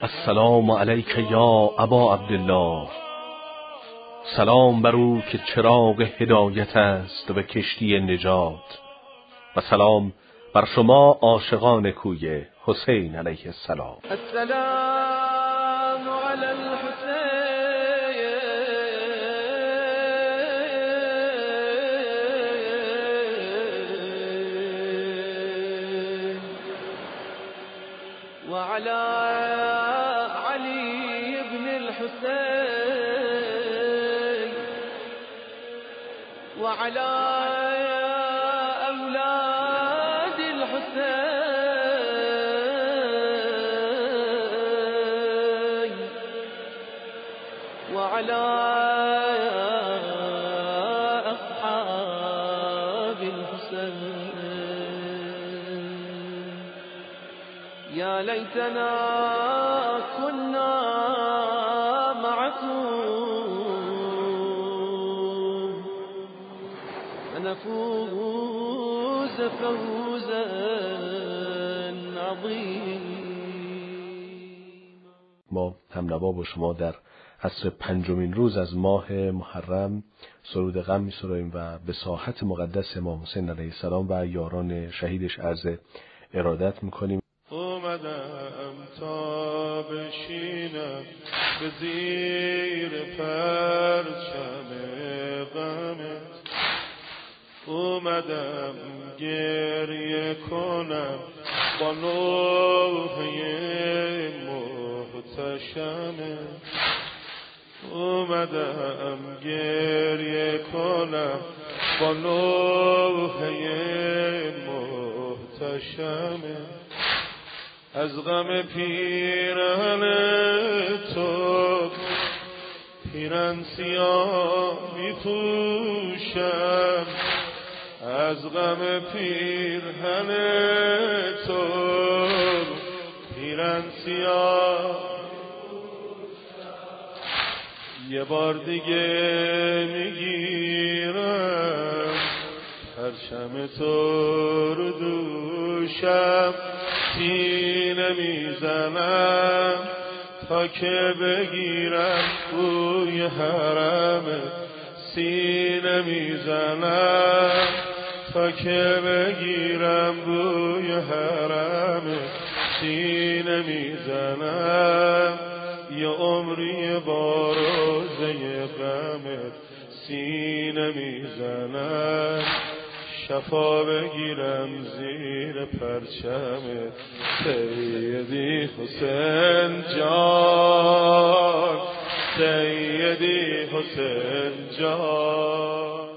السلام علیک یا ابا عبدالله. سلام بر او که چراغ هدایت است و کشتی نجات. و سلام بر شما عاشقان کوی حسین علیه السلام. السلام علی الحسین. وعلى وعلى هم نوا با شما در عصر پنجمین روز از ماه محرم سرود غم می سراییم و به ساحت مقدس امام حسین علیه السلام و یاران شهیدش عرض ارادت می‌کنیم. اومدم تا بشینم به زیر پرچم غمت اومدم گریه کنم با نوحه محتشمه اومدم گریه کنم با نوحه محتشمه. از غم پیرن تو پیرن سیاه می پوشم از غم پیرهن تو پیرن سیاه یه بار دیگه می‌گیرم. پرچم تو رو دوشم سینه می‌زنم تا که بگیرم بوی حرم سینه می‌زنم. تا که بگیرم بوی حرم سینه می‌زنم. یه عمری با روزه غمت سینه می‌زنم. شفا بگیرم زیر پرچمت سیدی حسین جان. سیدی حسین جان.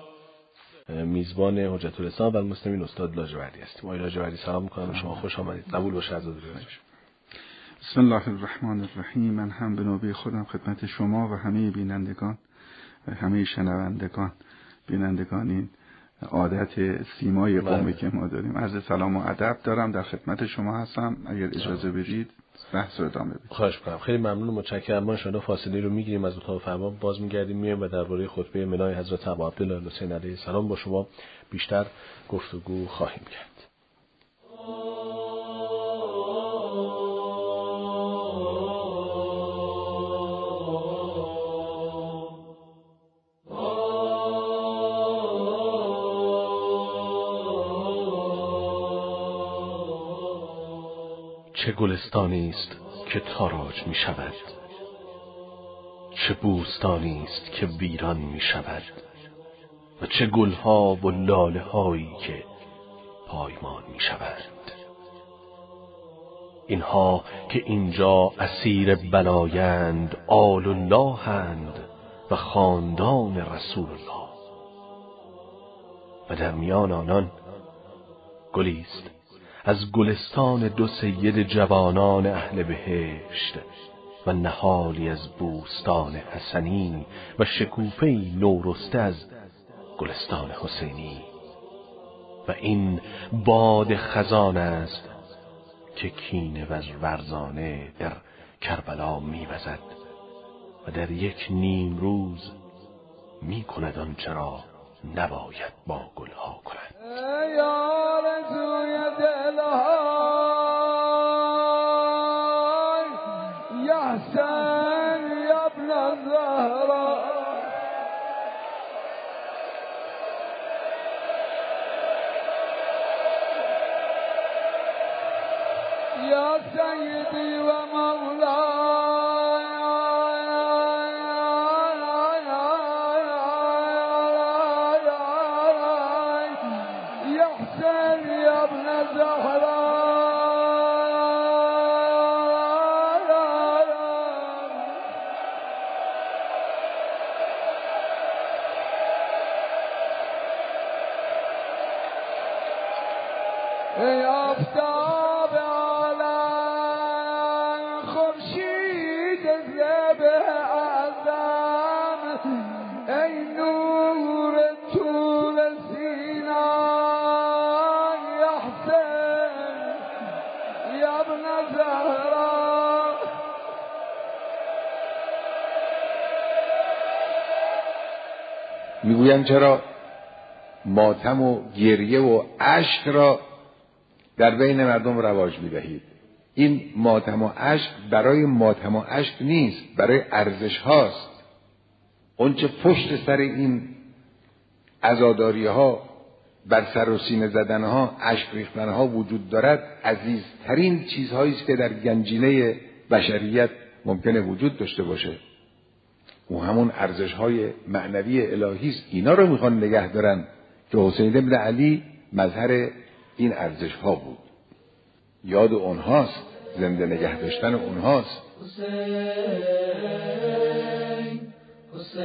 میزبان حجت الاسلام و المسلمین استاد لاجوردی هستیم. آقای لاجوردی سلام می‌کنم. شما خوش آمدید. قبول باشه از بسم الله الرحمن الرحیم. من هم به نوبه خودم خدمت شما و همه بینندگان و همه شنوندگان بینندگان این عادت سیمای قومی بله. که ما داریم. عرض سلام و ادب دارم. در خدمت شما هستم. اگر اجازه بدید بحث رو ادامه بدیم. خواهش کنم خیلی ممنون. متشکرم. ما شما فاصله رو می‌گیریم. از اتاق فرمان باز میگردیم. میایم و درباره خطبه منای حضرت ابا عبدالله حسین علیه السلام با شما بیشتر گفتگو خواهیم کرد. چه گلستانی است که تاراج می شود چه بوستانی است که ویران می شود و چه گلها و لاله هایی که پایمال می شود اینها که اینجا اسیر بلایند آل اللهند و خاندان رسول الله و در میان آنان گلیست از گلستان دو سید جوانان اهل بهشت و نهالی از بوستان حسنی و شکوفه نورسته از گلستان حسینی. و این باد خزان است که کینه و ورزانه در کربلا میوزد و در یک نیم روز می کند آنچه را نباید با گلها کند. سيدي ومولاي یا ابن چرا ماتم و گریه و اشک را در بین مردم رواج می‌دهید؟ این ماتم و اشک برای ماتم و اشک نیست برای ارزش هاست. اونچه پشت سر این ازاداری ها بر سر و سینه زدن ها اشک ریختن ها وجود دارد عزیزترین چیزهایی است که در گنجینه بشریت ممکنه وجود داشته باشه. او همون ارزش های معنوی الهی است. اینا رو می‌خوان نگه دارن که حسین ابن علی مظهر این ارزش ها بود. یاد اونهاست زنده نگه داشتن اونهاست. پس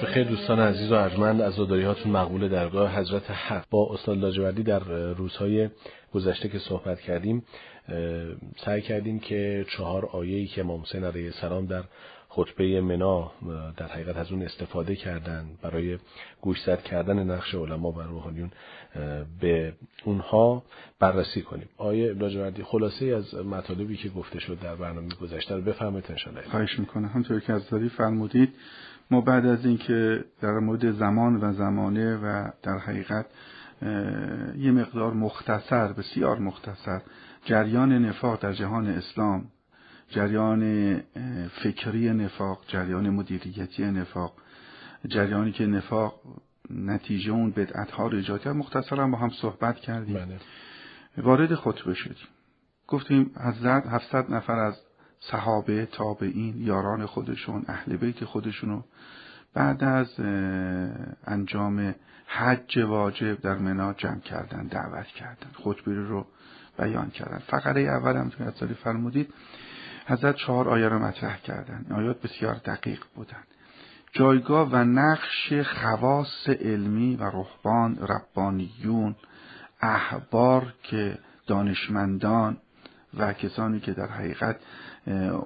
به خیر دوستان عزیز و ارجمند از هاتون مقبول درگاه حضرت حق. با استاد لاجوردی در روزهای گذشته که صحبت کردیم سعی کردیم که چهار آیه‌ای که امام حسین علیه السلام در خطبه منا در حقیقت از اون استفاده کردن برای گوشزد کردن نقش علما و روحانیون به اونها بررسی کنیم. آیه لاجوردی خلاصه از مطالبی که گفته شد در برنامه گذشته رو بفرمایید انشاءالله. خواهش می‌کنم. همطور که از داری فرمودید ما بعد از اینکه در مورد زمان و زمانه و در حقیقت یه مقدار مختصر بسیار مختصر جریان نفاق در جهان اسلام جریان فکری نفاق جریان مدیریتی نفاق جریانی که نفاق نتیجه اون بدعت ها رو ایجاد کرد. مختصرا با هم صحبت کردیم. بله. وارد خطبه شدیم. گفتیم حضرت 700 نفر از صحابه تابعین یاران خودشون اهل بیت خودشونو. بعد از انجام حج واجب در منا جمع کردن دعوت کردن خطبه رو بیان کردن. فقره اول هم که حضرت فرمودید حضرت چهار آیه رو مطرح کردن. آیات بسیار دقیق بودن. جایگاه و نقش خواص علمی و رهبان ربانیون احبار که دانشمندان و کسانی که در حقیقت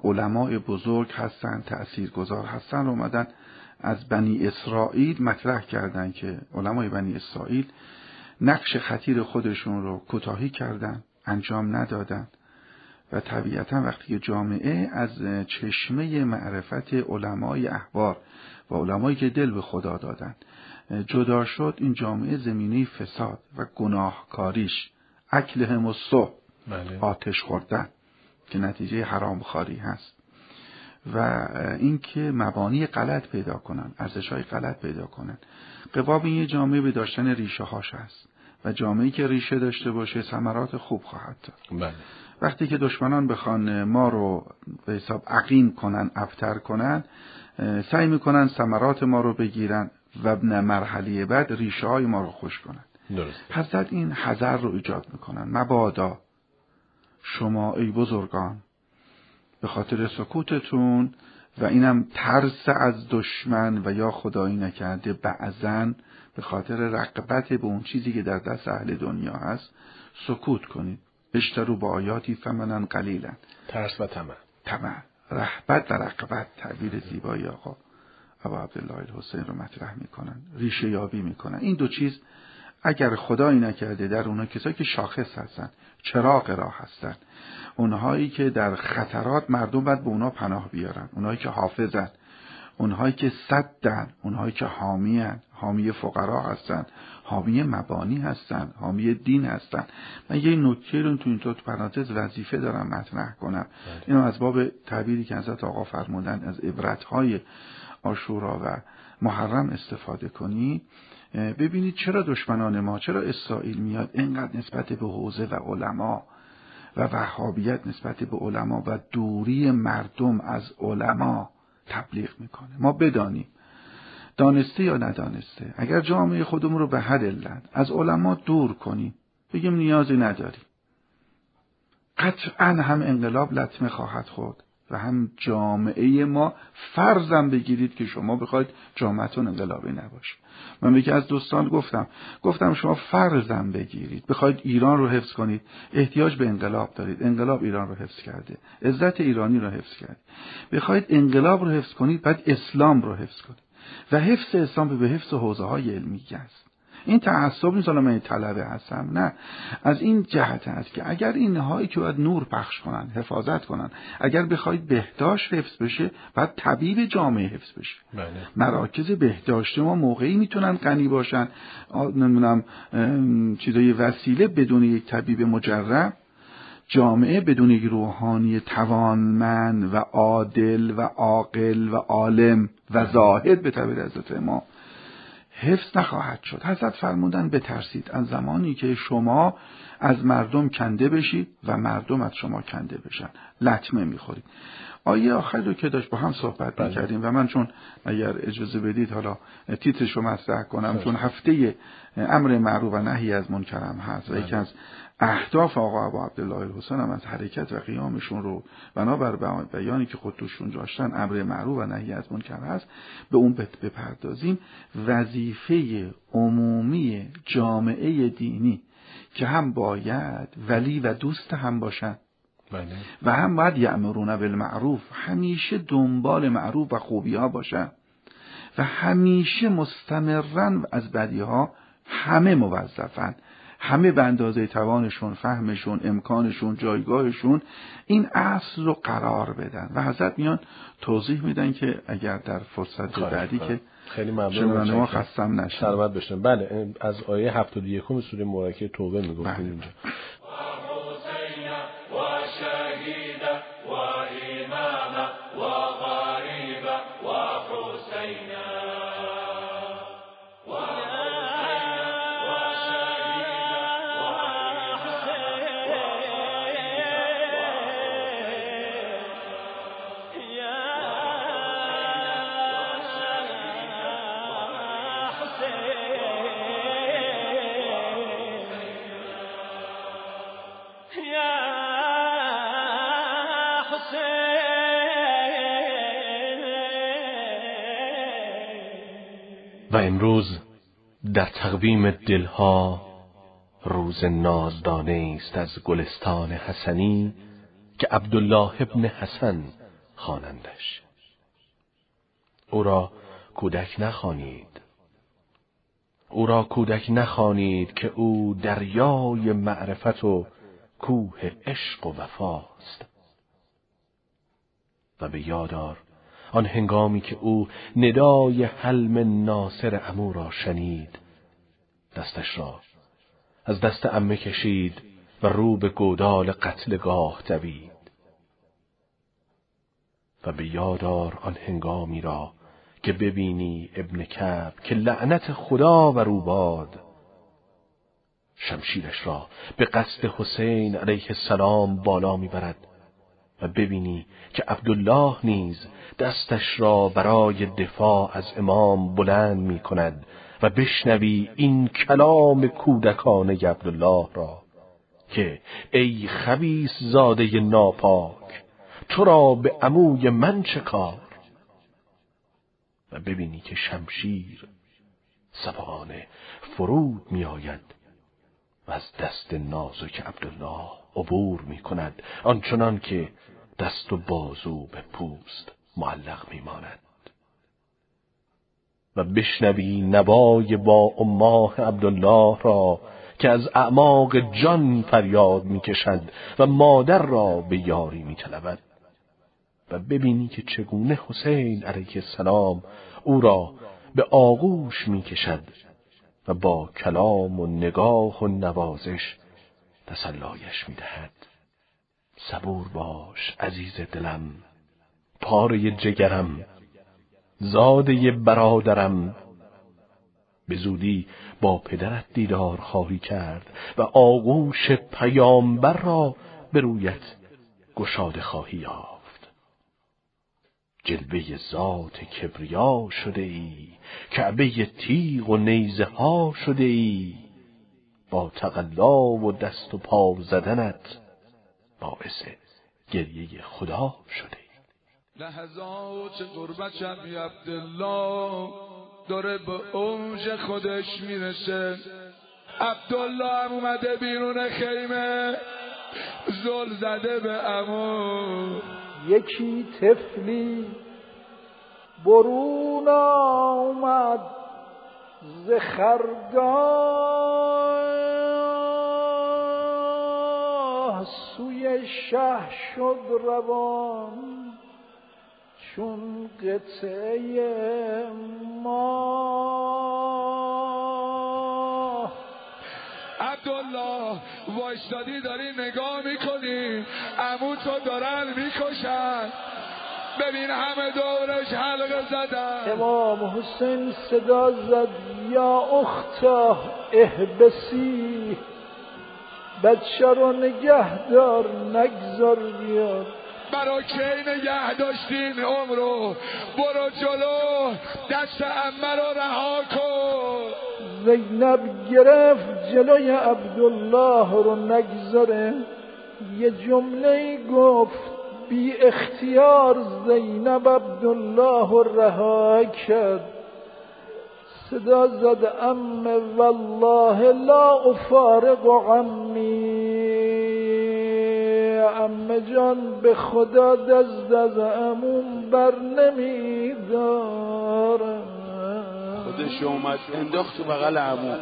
علماء بزرگ هستند تأثیرگذار هستند رو اومدن از بنی اسرائیل مطرح کردند که علمای بنی اسرائیل نقش خطیر خودشون رو کوتاهی کردن انجام ندادن و طبیعتا وقتی جامعه از چشمه معرفت علمای احبار و علمایی که دل به خدا دادن جدا شد این جامعه زمینه فساد و گناهکاریش اکلهم و صبح بله. آتش خوردن که نتیجه حرام خاری هست. و اینکه مبانی غلط پیدا کنن ارزش های غلط پیدا کنن. قباب این یه جامعه به داشتن ریشه هاش هست. و جامعه که ریشه داشته باشه ثمرات خوب خواهد داد بله. وقتی که دشمنان بخوان ما رو به حساب عقیم کنن ابتر کنن سعی می‌کنن ثمرات ما رو بگیرن و مرحله بعد ریشه های ما رو خوش کنن. درست حضرت این حذر رو ایجاد می‌کنن. مبادا. شما ای بزرگان به خاطر سکوتتون و اینم ترس از دشمن و یا خدایی نکرده بعضن به خاطر رقبت به اون چیزی که در دست اهل دنیا هست سکوت کنید. اشترو با آیاتی فمنن قلیلا. ترس و طمع. طمع رهبت و رقبت تعبیر زیبایی آقا ابا عبدالله الحسین رو مطرح می‌کنن ریشه یابی می‌کنن. این دو چیز اگر خدایی نکرده در اونها کسایی که شاخص هستن. چراغ راه هستن. اونهایی که در خطرات مردم باید به اونا پناه بیارن. اونهایی که حافظن. اونهایی که صدن. اونهایی که حامی. حامی فقرا هستن. حامی مبانی هستن. حامی دین هستن. من یه نکته رو تو این تو پرانتز وظیفه دارم مطرح کنم. اینو از باب تعبیری که حضرت آقا فرمودن از عبرتهای آشورا و محرم استفاده کنی. ببینید چرا دشمنان ما چرا اسرائیل میاد اینقدر نسبت به حوزه و علما و وهابیت نسبت به علما و دوری مردم از علما تبلیغ می‌کنه؟ ما بدانیم. دانسته یا ندانسته؟ اگر جامعه خودمون رو به هر علت از علما دور کنیم بگیم نیازی نداریم. قطعا هم انقلاب لطمه خواهد خورد. و هم جامعه ما فرضم بگیرید که شما بخواید جامعتون انقلابی نباشه. من یکی از دوستان گفتم گفتم شما فرضم بگیرید. بخواید ایران رو حفظ کنید احتیاج به انقلاب دارید. انقلاب ایران رو حفظ کرده. عزت ایرانی رو حفظ کرد بخواید انقلاب رو حفظ کنید بعد اسلام رو حفظ کنید. و حفظ اسلام به حفظ حوزه های علمی است. این تعصب نیست حالا من طلبه هستم. نه. از این جهت است که اگر اینهایی که باید نور پخش کنن حفاظت کنن اگر بخواید بهداشت حفظ بشه بعد طبیب جامعه حفظ بشه. بله. مراکز بهداشت ما موقعی می‌تونن غنی باشن. نمی‌دونم چیزای وسیله بدون یک طبیب مجرب جامعه بدون یک روحانی توانمند و عادل و عاقل و عالم و زاهد به تعبیر حضرت ما حفظ نخواهد شد. حضرت فرمودن بترسید. از زمانی که شما از مردم کنده بشید و مردم از شما کنده بشن. لطمه می‌خورید. آیه آخر رو که داشت با هم صحبت بله. می‌کردیم و من چون اگر اجازه بدید حالا تیترش رو مطرح کنم چون هفته امر معروف و نهی از منکرم هست و یکی از اهداف آقا ابا عبدالله الحسین هم از حرکت و قیامشون رو بنابر بیانی که خودشون داشتن امر معروف و نهی از منکر هست به اون بپردازیم. وظیفه عمومی جامعه دینی که هم باید ولی و دوست هم باشن. بله. و هم باید یعمرون بالمعروف. همیشه دنبال معروف و خوبی ها باشن. و همیشه مستمرن از بدی ها همه موظفن. همه به اندازه توانشون فهمشون امکانشون جایگاهشون این اصل رو قرار بدن. و حضرت میان توضیح میدن که اگر در فرصت بعدی که خیلی ممنون ما خستم بشن بله از آیه 71 سوره مبارکه توبه می‌گفتیم بله. اینجا. امروز در تقویم دلها روز نازدانه است از گلستان حسنی که عبدالله ابن حسن خوانندش. او را کودک نخوانید. او را کودک نخوانید که او دریای معرفت و کوه عشق و وفاست. و به یادار آن هنگامی که او ندای حلم ناصر امو را شنید دستش را از دست امه کشید و رو به گودال قتلگاه دوید. و به یادار آن هنگامی را که ببینی ابن کب که لعنت خدا و روباد شمشیرش را به قصد حسین علیه السلام بالا می‌برد. و ببینی که عبدالله نیز دستش را برای دفاع از امام بلند می کند و بشنوی این کلام کودکانه عبدالله را که ای خبیس زاده ناپاک تو را به عموی من چه کار؟ و ببینی که شمشیر سبانه فرود می آید و از دست نازک عبدالله عبور می کند آنچنان که دست و بازو به پوست معلق میماند. و بشنوی نوای با اماه عبدالله را که از اعماق جان فریاد می‌کشد و مادر را به یاری میطلبد. و ببینی که چگونه حسین علیه السلام او را به آغوش می کشد و با کلام و نگاه و نوازش تسلایش می دهد. صبور باش عزیز دلم پاره جگرم زاده برادرم. به زودی با پدرت دیدار خواهی کرد و آغوش پیامبر را به رویت گشاده خواهی یافت. جلوه ذات کبریا شده ای کعبه تیغ و نیزه ها شده ای. با تقلا و دست و پا زدنت باعث گریه خدا شده. لحظات غربت شبی عبدالله داره به اوج خودش می‌رسه. عبدالله هم اومده بیرون خیمه. زل زده به امو یکی تفلی برون آمد. ز خرگاه سوی شه شد روان چون قطعه ما عبدالله وایستادی داری نگاه می‌کنی. امو تو دارن می‌کشن. ببین همه دورش حلقه زدن. امام حسین صدا زد یا اختا احبسی بچه رو نگه دار نگذار بیاد. برا کی نگه داشتین عمرو؟ برو جلو دست امه رو رها کن. زینب گرفت جلوی عبدالله رو نگذاره. یه جمله گفت بی اختیار زینب عبدالله رو رها کرد. صدا زد ام والله لا افارق عمی ام جان به خدا دست از امون بر نمیدارم خودش اومد انداخت تو بغل عمو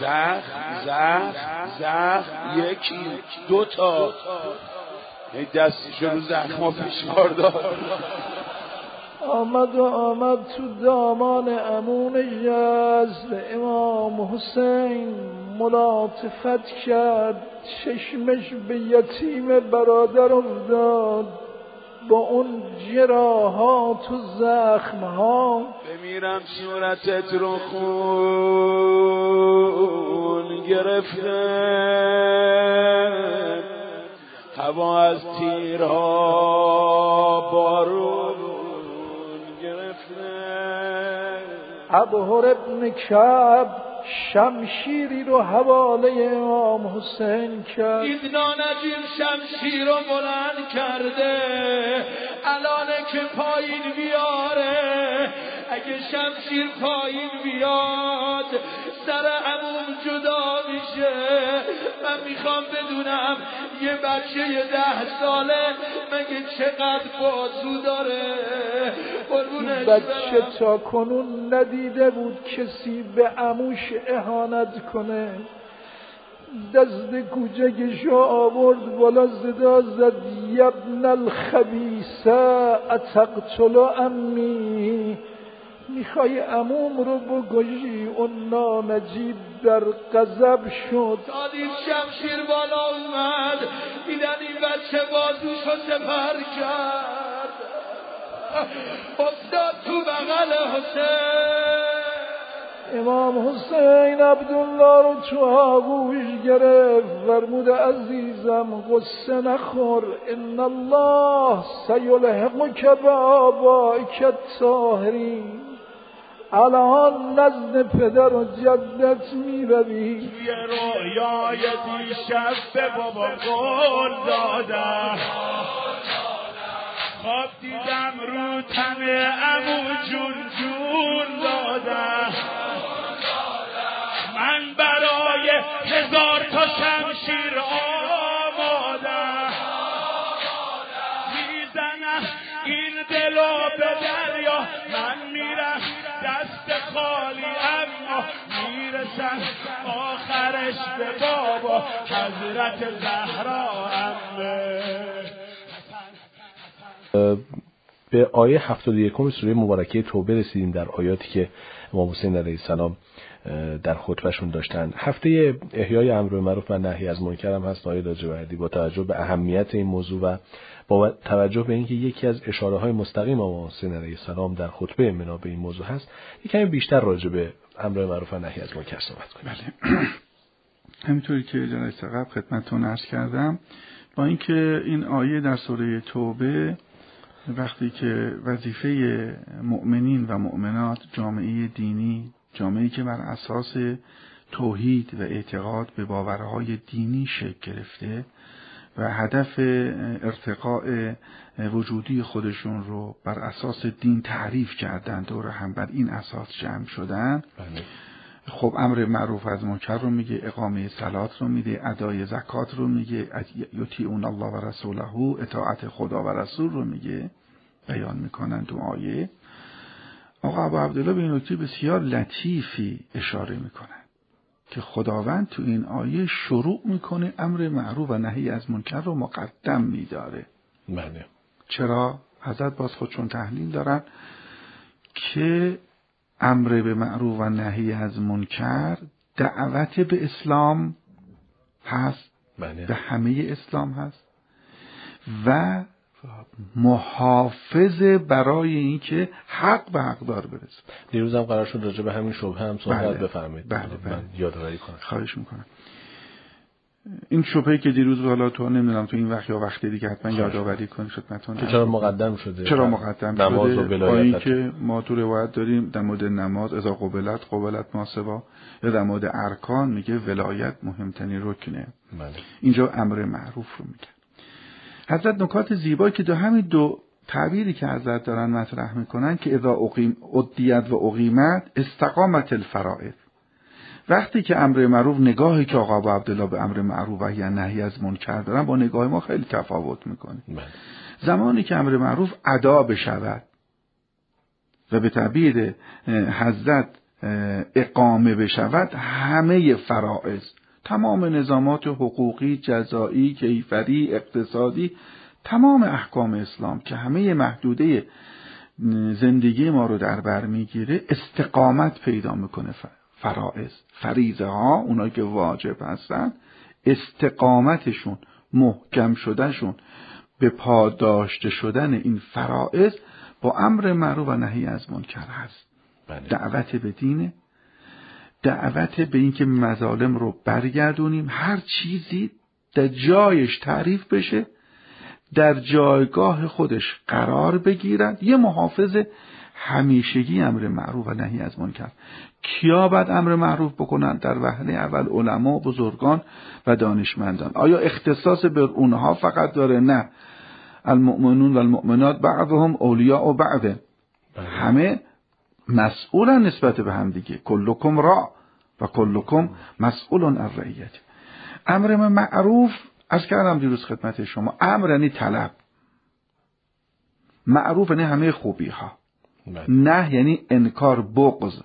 زخم زخم زخم یکی دو تا هی دستشو رو زخما فشار داد آمد و آمد تو دامان امون یزد. امام حسین ملاطفت کرد. چشمش به یتیم برادر افتاد. با اون جراحات و زخمها. بمیرم صورتت رو خون گرفته. هوا از تیرها بارون ابهر ابن کعب شمشیری رو حواله امام حسین کرد. این نانجیم شمشیر رو بلند کرده الانه که پایین بیاره اگه شمشیر پایین بیاد سر عموم جدا میشه. من می‌خوام بدونم یه بچه یه ده ساله مگه چقدر بازو داره؟ بچه. تا کنون ندیده بود کسی به عموش اهانت کنه. دست کوچکش رو آورد بالا صدا زد. یبن الخبیسه اتقتل امی می‌خوای اموم رو بگشی اون نانجیب در غضب شد. دادیم شمشیر بالا اومد دیدن این بچه بازوشو سپر کرد. افتاد تو بغل حسین. امام حسین عبدالله رو تو آغوش گرفت. فرمود عزیزم قصه نخور. ان الله سیلحقک به آبائک الطاهرین. الان نزد پدر و جدت می روی یه رویای دیشب به بابا قول دادم. خواب دیدم رو تن امو جون جون دادم. من برای هزار تا شمشیر آمادم به بابا حضرت زهرا امه به آیه 71 سوره مبارکه توبه رسیدیم در آیاتی که امام حسین علیه السلام در خطبهشون داشتن. هفته احیای امر معروف و نهی از منکر هم هست. آیه لاجوردی با توجه به اهمیت این موضوع و با توجه به اینکه یکی از اشاره های مستقیم امام حسین علیه السلام در خطبه منا به این موضوع هست یکمی بیشتر راجع به امر معروف و نهی از منکر صحبت کنیم. بله. همینطوری که جلسه قبل خدمتتون عرض کردم با اینکه این آیه در سوره توبه وقتی که وظیفه مؤمنین و مؤمنات جامعه دینی جامعه که بر اساس توحید و اعتقاد به باورهای دینی شکل گرفته و هدف ارتقاء وجودی خودشون رو بر اساس دین تعریف کردن دور هم بر این اساس جمع شدن بله. خب امر معروف از منکر رو میگه اقامه سلات رو میده ادای زکات رو میگه اون الله و رسوله اطاعت خدا و رسول رو میگه بیان می‌کنن تو آیه آقا ابو عبدالله به این نکته بسیار لطیفی اشاره می‌کنن که خداوند تو این آیه شروع می‌کنه امر معروف و نهی از منکر رو مقدم میداره. بله. چرا؟ حضرت باز خودشون تحلیل دارن که امر به معروف و نهی از منکر دعوت به اسلام هست بله. به همه اسلام هست و محافظ برای اینکه حق به حقدار برسه دیروز هم قرار شد راجع به همین شبهه هم صحبت بله. بفرمایید بله، بله. یادآوری کنم خواهش می‌کنم این شبهه که دیروز حالا تو نمی‌دونم تو این وقت یا وقت دیگه حتما یادآوری کنید خدمتتون چرا مقدم شده؟ چرا مقدم نماز شده؟ با ولایت اینکه ما تو روایت داریم در مورد نماز اذا قبلت قبلت ماسواها یا در مورد ارکان میگه ولایت مهمترین رکنه. بله. اینجا امر معروف رو میگه. حضرت نکات زیبایی که دو همین دو تعبیری که حضرت دارن مطرح می‌کنن که اذا اقیم ادیت و اقیمت استقامت الفرائض. وقتی که امر معروف نگاهی که آقا ابو عبدالله به امر معروف و یا نهی از منکر دارن با نگاه ما خیلی تفاوت می‌کنه بله. زمانی که امر معروف ادا بشود و به تعبیر حضرت اقامه بشود همه فرائض تمام نظامات حقوقی جزایی کیفری اقتصادی تمام احکام اسلام که همه محدوده زندگی ما رو در بر می‌گیره استقامت پیدا می‌کنه فرائض. فریضه ها اونایی که واجب هستن استقامتشون محکم شدنشون به پاداشته شدن این فرائض با امر معروف و نهی از منکر هست. بله. دعوت به دینه دعوت به اینکه مظالم رو برگردونیم. هر چیزی در جایش تعریف بشه در جایگاه خودش قرار بگیرد یه محافظ همیشگی امر معروف و نهی از منکر. کیا باید امر معروف بکنند؟ در وهله اول علما بزرگان و دانشمندان. آیا اختصاص به اونها فقط داره؟ نه. المؤمنون و المؤمنات بعضهم اولیاء و بعضه همه مسئولن نسبت به هم دیگه. کلکم را و کلکم مسئول عن رعیت. امر معروف از کردم دیروز خدمت شما امر یعنی طلب. معروف یعنی همه خوبی ها بله. نه یعنی انکار بغض.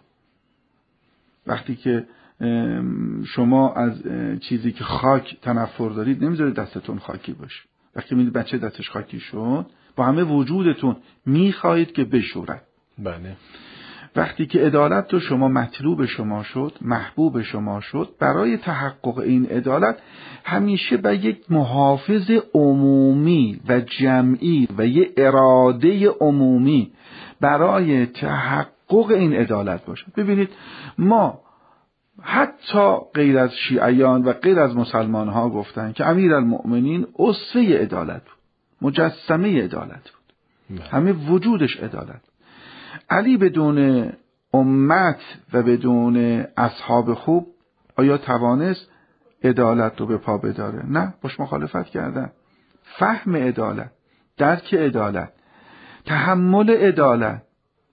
وقتی که شما از چیزی که خاک تنفر دارید نمی‌ذارید دستتون خاکی باشه. وقتی می‌دید بچه دستش خاکی شد با همه وجودتون می‌خواهید که بشورد. بله. وقتی که عدالت رو شما مطلوب شما شد محبوب شما شد برای تحقق این عدالت همیشه به یک محافظ عمومی و جمعی و یه اراده عمومی برای تحقق این عدالت باشد. ببینید ما حتی غیر از شیعیان و غیر از مسلمان ها گفتن که امیر المؤمنین اصفه عدالت بود مجسمه عدالت بود. بله. همه وجودش عدالت علی بدون امت و بدون اصحاب خوب آیا توانست عدالت رو به پا بداره؟ نه باش مخالفت کردن. فهم عدالت درک عدالت. تحمل عدالت.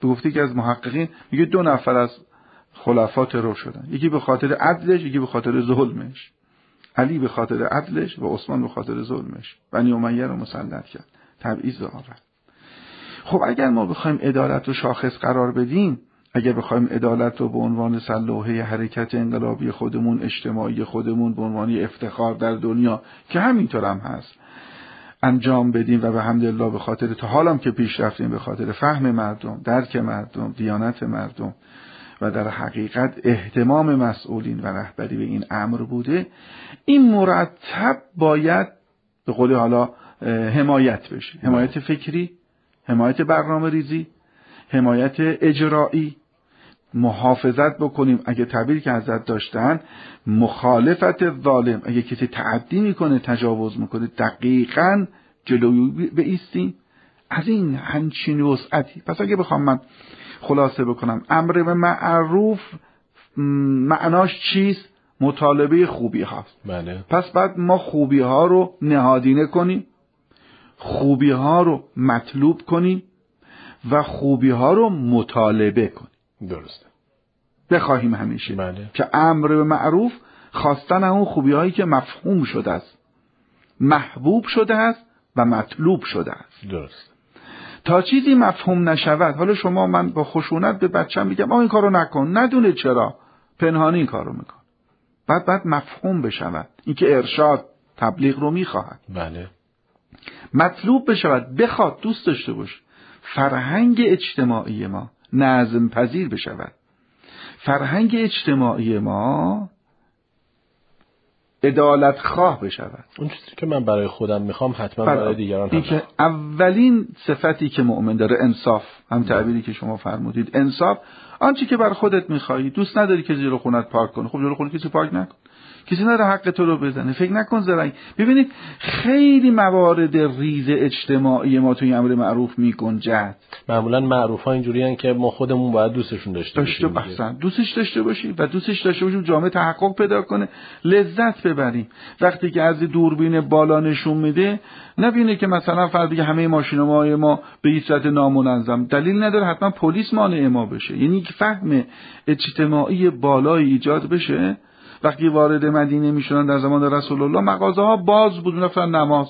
به گفته که از محققین میگه دو نفر از خلفات رو شدن. یکی به خاطر عدلش یکی به خاطر ظلمش. علی به خاطر عدلش و عثمان به خاطر ظلمش. بنی امیه رو مسلط کرد. تبعیض آورد خب اگر ما بخوایم عدالت رو شاخص قرار بدیم اگر بخوایم عدالت رو به عنوان سلوحه حرکت انقلابی خودمون اجتماعی خودمون به عنوان افتخار در دنیا که همینطور هم هست انجام بدیم و به حمدالله به خاطر تا حالم که پیش رفتیم به خاطر فهم مردم درک مردم دیانت مردم و در حقیقت احتمام مسئولین و رهبری به این امر بوده این مرتب باید به قول حالا حمایت بشه. حمایت فکری حمایت برنامه ریزی حمایت اجرایی محافظت بکنیم. اگه تعبیری که ازت داشتن مخالفت ظالم. اگه کسی تعدی می‌کنه تجاوز می‌کنه دقیقا جلوی بیستیم از این همچین وسعتی. پس اگه بخوام من خلاصه بکنم. امر به معروف معناش چیست؟ مطالبه خوبی هاست. بله. پس بعد ما خوبی ها رو نهادینه کنیم. خوبی ها رو مطلوب کنیم و خوبی ها رو مطالبه کنیم. درسته. بخواهیم همیشه. بله. که امر به معروف خواستن اون خوبی هایی که مفهوم شده است. محبوب شده است و مطلوب شده است. درست. تا چیزی مفهوم نشود حالا شما من با خشونت به بچم میگم آ این کارو نکن. ندونه چرا. پنهانی این کارو میکن. بعد بعد مفهوم بشود. اینکه ارشاد تبلیغ رو می‌خواهد. بله. مطلوب بشود. بخواد دوست داشته باش. فرهنگ اجتماعی ما نظم پذیر بشود. فرهنگ اجتماعی ما عدالت خواه بشود. اون چیزی که من برای خودم می‌خوام حتما. برای دیگران هم که اولین صفتی که مؤمن داره انصاف. هم تعبیری که شما فرمودید انصاف. آنچه که بر خودت میخوایی دوست نداری که جلو خونت پارک کنه خب جلو خونه کسی پارک نکن. کسی نداره حق تو رو بزنه. فکر نکن زرنگ. ببینید خیلی موارد ریز اجتماعی ما توی امر معروف میگنجد. معمولا معروف ها اینجوری که ما خودمون باید دوستشون داشته داشته باشیم. بحثن دوستش داشته باشی و دوستش داشته باشیم جامعه تحقق پیدا کنه. لذت ببریم. وقتی که از دوربین بالا نشون میده نبینه که مثلا فردی که همه ماشین ما ما به این صورت نامنظم. دلیل نداره حتما پلیس مانع ما بشه. یعنی یک فهم اجتماعی بالایی ایجاد بشه. وقتی وارد مدینه می‌شدن در زمان رسول الله مغازه ها باز بود رفتن نماز.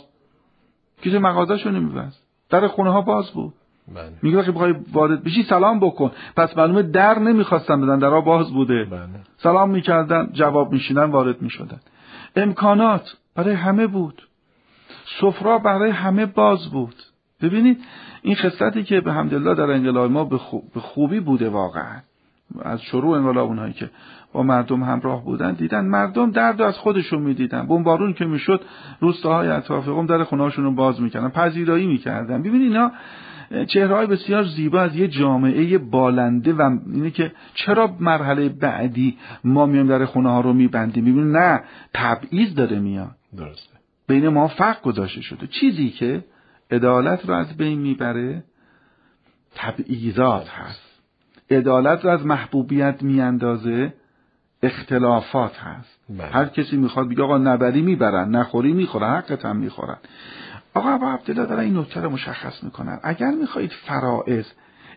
کسی مغازه شو نمیبست. در خونه ها باز بود. بله. میگه وقتی بخوای وارد بشی سلام بکن. پس معلومه در نمی‌خواستن بدن درها باز بوده. بله. سلام می‌کردن جواب میشیدن وارد می‌شدن. امکانات برای همه بود. سفرا برای همه باز بود. ببینید این خصلتی که به حمدالله در انقلاب ما به خوب- به خوبی بوده واقعا. از شروع انقلاب اونهایی که با مردم همراه بودن دیدن مردم درد از خودشون می‌دیدن. بمبارون که می‌شد روستاهای اطراف قم در خونهاشون رو باز می‌کردن پذیرایی می‌کردن. ببینید اینا چهرهای بسیار زیبا از یه جامعه بالنده و اینه که چرا مرحله بعدی ما میایم در خونه ها رو میبندیم؟ ببینید نه تبعیض داره میاد. درسته. بین ما فرق گذاشته شده. چیزی که عدالت رو از بین می‌بره تبعیضات هست. عدالت رو از محبوبیت میاندازه. اختلافات هست. بله. هر کسی می‌خواد بگه آقا نبری می‌برن نخوری می‌خورن حقت هم می‌خورن. آقا ابا عبدالله دارن این نکته رو مشخص می‌کنن اگر می‌خواهید فرائض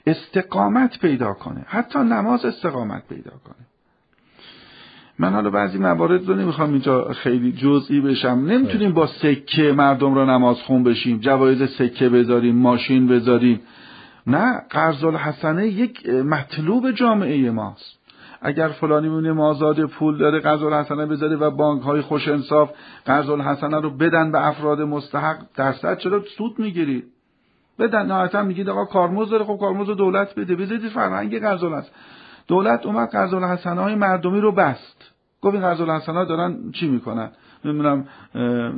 استقامت پیدا کنه حتی نماز استقامت پیدا کنه. من حالا بعضی موارد رو نمی‌خوام اینجا خیلی جزئی بشم. نمی‌تونیم با سکه مردم رو نماز خون بشیم جوایز سکه بذاریم ماشین بذاریم. نه قرض الحسنه یک مطلوب جامعه ماست. اگر فلانی میونه مازاد پول داره قرض الحسنه بذاره و بانک های خوش انصاف قرض الحسنه رو بدن به افراد مستحق درصد چرا سود می‌گیرید بدن نهایتا میگید آقا کارمزد داره خب کارمزد دولت بده. بذارید فرهنگ قرض الحسنه دولت اومد قرض الحسنه های مردمی رو بست. گفت این قرض الحسنه دارن چی می‌کنن؟ نمی‌دونم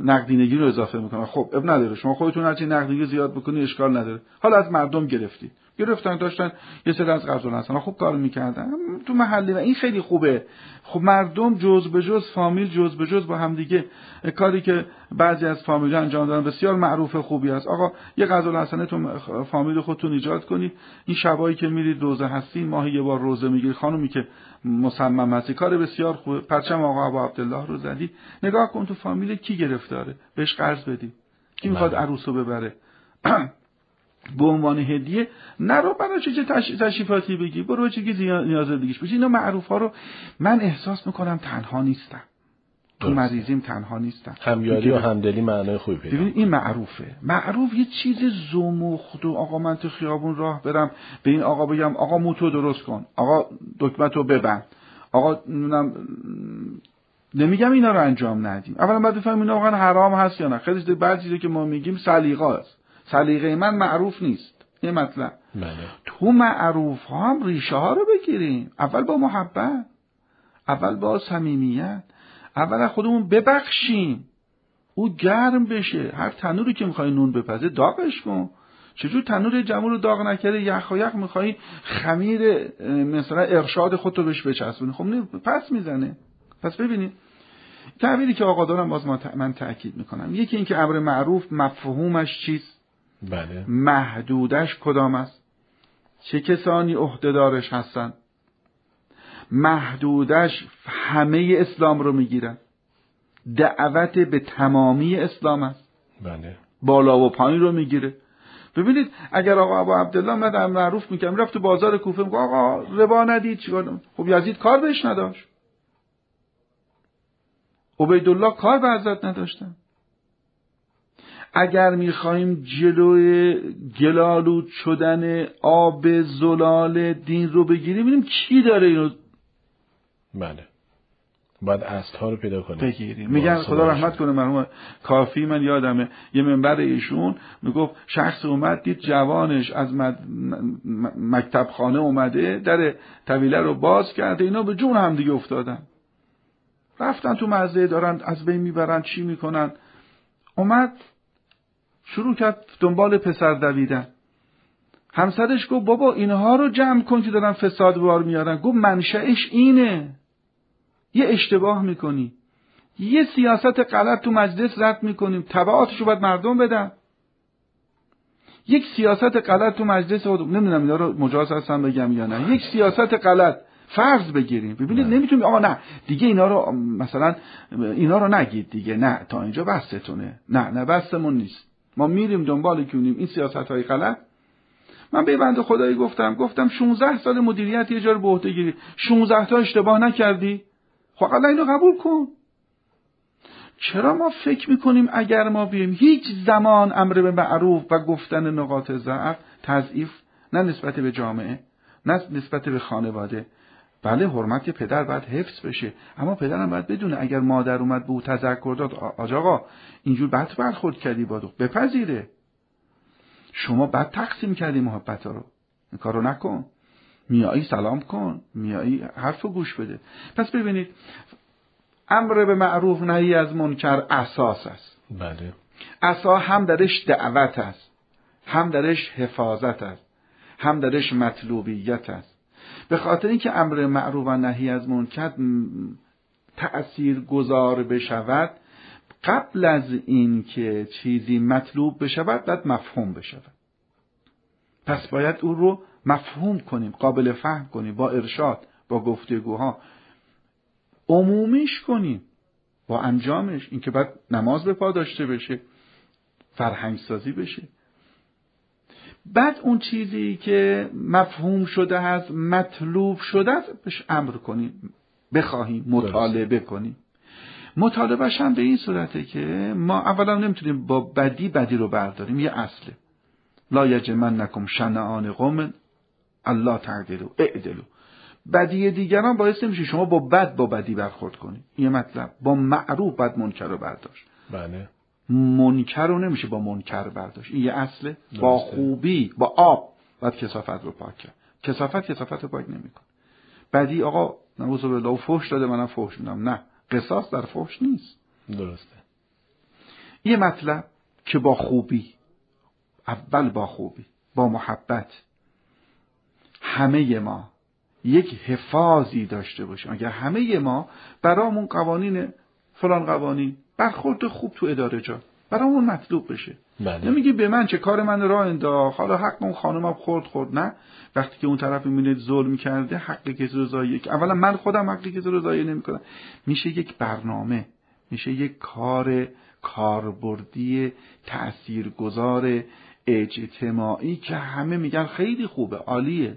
نقدینگی رو اضافه می‌کنن. خب اب نداره. شما خودتون هرچی نقدینگی زیاد بکنی اشکال نداره. حالا از مردم گرفتی گرفتن داشتن یه سری از قرض الحسنه خوب کار می‌کردن. تو محلی و این خیلی خوبه. خب مردم جز به جز فامیل جز به جز با همدیگه. کاری که بعضی از فامیل انجام دادن بسیار معروف خوبی است. آقا یه قرض الحسنه تو فامیل خودتون ایجاد کنید این شبایی که میرید روزه هستین ماهی یه بار روزه می‌گیرید خانومی که مصمم هستی. کار بسیار خوبه. پرچم آقا ابو عبدالله رو زدی. نگاه کن تو فامیل کی گرفتاره. بهش قرض بدی. کی می‌خواد عروس رو ببره. به عنوان هدیه نرو برای چه تش... تشریفاتی بگی برو چه نیاز دیگهش بشی اینا معروف ها رو من احساس می‌کنم تنها نیستم. تو مریضیم تنها نیستم. همیاری و همدلی معنای خوبی پیدا ببین این معروفه. معروف یه چیز زمخت و آقا من تو خیابون راه برم به این آقا بگم آقا موتو درست کن. آقا دکمتو ببند. آقا نمی‌دونم نمیگم اینا رو انجام ندیم. اولا باید بفهمیم اینا واقعا حرام هست یا نه. خیلی چیزی که ما میگیم سلیقه است. سلیقه من معروف نیست. یه مطلب. بله. تو معروف ها هم ریشه ها رو بگیریم. اول با محبت. اول با صمیمیت. اول از خودمون ببخشیم. او گرم بشه. هر تنوری که می‌خوای نون بپزه داغش کن. چجور تنور جمع رو داغ نکرده یخ و یخ می‌خوای خمیر مثلا ارشاد خود رو بهش بچسبونی. خب پس می‌زنه. پس ببینید تعبیری که آقا دارم باز من تأکید می‌کنم. یکی اینکه امر معروف مفهومش چیست؟ بله. محدودش کدام است؟ چه کسانی عهدهدارش هستن؟ محدودش همه اسلام رو می‌گیرن. دعوت به تمامی اسلام است. بله. بالا و پایین رو می‌گیره. ببینید اگر آقا ابو عبدالله من در معروف می‌کنم رفت تو بازار کوفه میگه آقا ربا ندید چیکار؟ خب یزید کار بهش نداشت. عبیدالله کار به حضرت نداشتن. اگر می‌خواهیم جلوی گلالود شدن آب زلال دین رو بگیریم ببینیم کی داره اینو؟ بله. باید ها رو پیدا کنیم. بگیریم. میگن خدا رحمت کنه مرحوم کافی. من یادمه یه منبر ایشون می‌گفت شخص اومد دید جوانش از مکتب خانه اومده در طویله رو باز کرده اینا به جون هم دیگه افتادن. رفتن تو مزه دارن از بین می‌برن چی می‌کنن؟ اومد شروع کرد دنبال پسر دویدن. همسرش گفت بابا اینها رو جمع کن که دارن فساد بار میارن. گفت منشأش اینه. یه اشتباه می‌کنی. یه سیاست غلط تو مجلس رد می‌کنیم. تبعاتش رو باید مردم بدن. یک سیاست غلط تو مجلس نمی‌دونم اینا رو مجاز هستم بگم یا نه. یک سیاست غلط. فرض بگیریم. ببینید نمی‌تونیم آقا نه. دیگه اینا رو مثلا اینا رو نگید دیگه. نه تا اینجا بستتونه. نه نه بستمون نیست. ما میریم دنبال کنیم این سیاست های غلط. من به بنده خدایی گفتم گفتم 16 سال مدیریت یه جا رو به عهده گیری. 16 تا اشتباه نکردی. خب حالا اینو قبول کن. چرا ما فکر می‌کنیم اگر ما بیم هیچ زمان امر به معروف و گفتن نقاط ضعف تضعیف نه نسبت به جامعه نه نسبت به خانواده. بله حرمت پدر باید حفظ بشه. اما پدرم باید بدونه اگر مادر اومد به او تذکر داد آج آقا اینجور بد برخورد کردی با بپذیره. شما بعد تقسیم کردی محبت رو. این کارو نکن. میایی سلام کن. میایی حرف گوش بده. پس ببینید امر به معروف نهی از منکر اساس است. بله. اسا هم درش دعوت است. هم درش حفاظت است. هم درش مطلوبیت است. به خاطر اینکه امر معروف و نهی از منکر تأثیر گذار بشود قبل از اینکه چیزی مطلوب بشود باید مفهوم بشود. پس باید او رو مفهوم کنیم قابل فهم کنیم با ارشاد با گفتگوها. عمومیش کنیم با انجامش اینکه باید نماز به پا داشته بشه فرهنگ سازی بشه. بعد اون چیزی که مفهوم شده هست مطلوب شده است بهش امر کنیم. بخواهیم مطالبه کنیم مطالبهش هم به این صورته که ما اولا نمی‌تونیم با بدی بدی رو برداریم. یه اصله لا یجمن نکم شنعان قوم الله تعدلو اعدلو بدی دیگران باعث نمیشه شما با بد با بدی برخورد کنید یه مطلب. با معروف بد منکر رو برداشت بله. منکر رو نمیشه با منکر برداشت. این یه اصله. با خوبی با آب باید کسافت رو پاک کرد. کسافت کسافت رو پاک نمیکن بدی آقا نعوذ بالله فحش داده منم فحش میدم. نه قصاص در فحش نیست. درسته. یه مطلب که با خوبی اول با خوبی با محبت همه ما یک حفاظی داشته باشیم. اگر همه ما برامون قوانین فلان قوانین برخورد خوب تو اداره جا. برامون مطلوب بشه. بله. نمیگی به من چه کار من راه انداخت حالا حق اون خانمم خورد خورد. نه. وقتی که اون طرف می‌بینه ظلم کرده حق کسی رو ضایع اولا من خودم حق کسی رو ضایع نمی‌کنم. میشه یک برنامه. میشه یک کار کاربردی تاثیرگذار اجتماعی که همه میگن خیلی خوبه عالیه.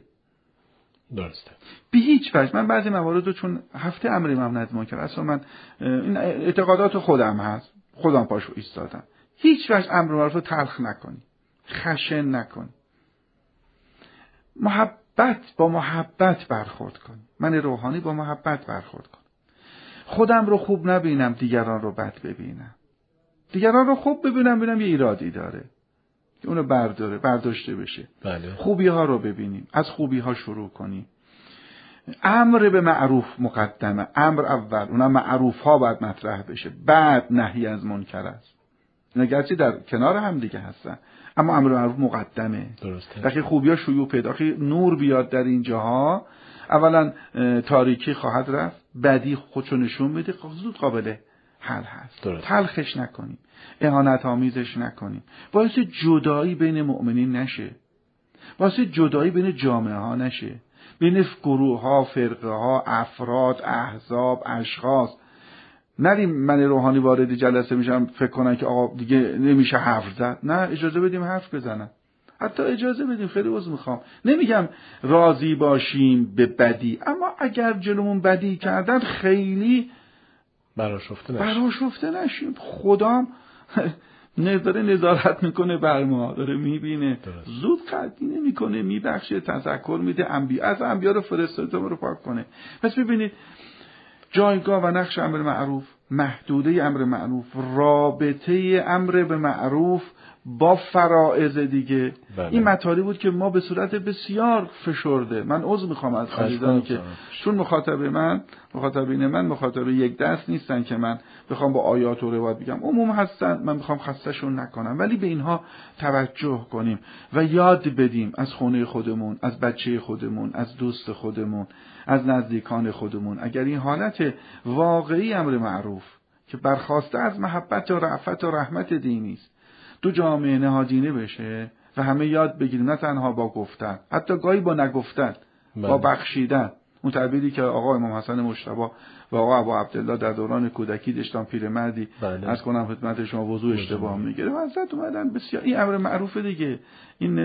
درسته. به هیچ وجه. من بعضی موارد رو چون هفته امر امام نظم کرد اصلا من این اعتقادات خودم هست. خودم پاشو ایستادم. هیچ وجه امر رو تلخ نکنی. خشن نکنی. محبت با محبت برخورد کن. من روحانی با محبت برخورد کن. خودم رو خوب نبینم دیگران رو بد ببینم. دیگران رو خوب ببینم ببینم یه ایرادی داره. اونو برداره برداشته بشه. بله. خوبی ها رو ببینیم. از خوبی ها شروع کنیم. امر به معروف مقدمه. امر اول اونم معروف ها باید مطرح بشه. بعد نهی از منکر است. اینا گرچه در کنار هم دیگه هستن اما امر به معروف مقدمه. درسته. وقتی خوبی ها شیوع پیدا. نور بیاد در این جاها اولا تاریکی خواهد رفت. بدی خودشو نشون بده زود قابل حل هست. درست. تلخش نکنیم. اهانت آمیزش نکنیم. باعث جدایی بین مؤمنین نشه. باعث جدایی بین جامعه ها نشه. بین گروه ها فرقه ها افراد احزاب اشخاص. نریم من روحانی وارد جلسه میشم فکر کنن که آقا دیگه نمیشه حرف زد. نه اجازه بدیم حرف بزنن. حتی اجازه بدیم خیلی عذر می‌خوام. نمیگم راضی باشیم به بدی اما اگر جلومون بدی کردن خیلی براشفته نشه براشفته نشیم خدام نه داره نظارت می‌کنه بر ما. داره می‌بینه. درست. زود قدی نمی‌کنه میبخشه تذکر میده انبیا از انبیا رو فرستاده ما رو پاک کنه. پس ببینید جایگاه و نقش امر معروف محدوده امر معروف رابطه امر به معروف با فرائض دیگه. بله. این مطالبی بود که ما به صورت بسیار فشرده. من عضو می‌خوام از عزیزانی کنم که. چون مخاطب من مخاطبین من مخاطب یک دست نیستن که من بخوام با آیات و روایت بگم. عموم هستن من می‌خوام خستشون نکنم. ولی به اینها توجه کنیم و یاد بدیم از خونه خودمون از بچه خودمون از دوست خودمون از نزدیکان خودمون. اگر این حالت واقعی امر معروف که برخواسته از محبت و رعفت و رحمت دینی است تو جامعه نهادینه بشه و همه یاد بگیریم نه تنها با گفتن حتی گاهی با نگفتن با بله. بخشیدن. اون تعبیری که آقا امام حسن مشتبه و آقا ابو عبدالله در دوران کودکی داشتن پیرمردی بله. از کنم خدمت شما وضوع اشتباه می‌گیره. و حضرت اومدن بسیار این امر معروف دیگه. این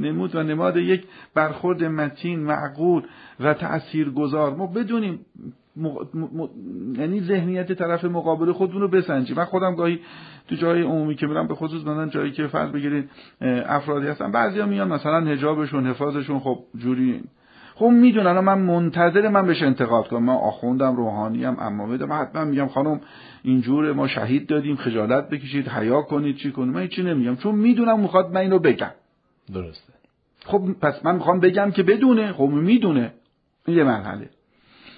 نمود و نماد یک برخورد متین معقول و تاثیرگذار ما بدونیم مق... م... م... یعنی ذهنیت طرف مقابل خودمون رو بسنجیم من خودم گاهی تو جای عمومی که میرم به خصوص مثلا جایی که فرض بگیرید افرادی هستن بعضیا میان مثلا حجابشون حفاظشون خب جوری. خب می‌دونن من منتظر من بهش انتقاد کنم. من آخوندم روحانیم امامه دارم حتما میگم خانم اینجوره ما شهید دادیم خجالت بکشید حیا کنید چی کنید. من هیچی نمیگم چون می‌دونم می‌خواد من اینو بگم. درسته. خب پس من می‌خوام بگم که بدونه. خب می‌دونه. این یه مرحله.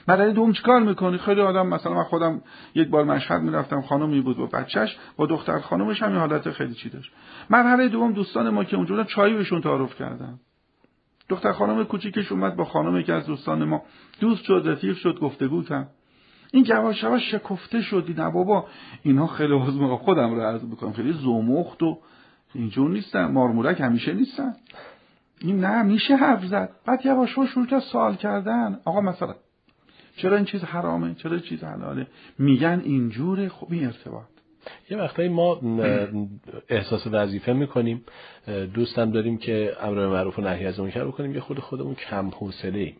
مرحله دوم چیکار می‌کنی؟ خیلی آدم مثلا من خودم یک بار مشهد می‌رفتم خانمی بود با بچهش با دختر خانمش هم حالت خیلی چی داشت. مرحله دوم دوستان ما که اونجا چای بهشون تعارف کردم دختر خانم کوچیکش اومد با خانم که از دوستان ما. دوست شد رفیق شد گفتگو کرد. این یواش یواش شکفته شدی نه بابا اینها خیلی عضو خودم رو عرض بکنم خیلی زمخت و اینجور نیستن. مارمولک همیشه نیستن. این نه میشه حرف زد. بعد یواش شروع کرد سوال کردن. آقا مثلا چرا این چیز حرامه؟ چرا این چیز حلاله؟ میگن اینجوره. خب این ارتباط. یه وقتایی ما احساس وظیفه می‌کنیم. دوستم داریم که امر به معروف و نهی از منکر بکنیم یه خود خودمون کم حوصله ایم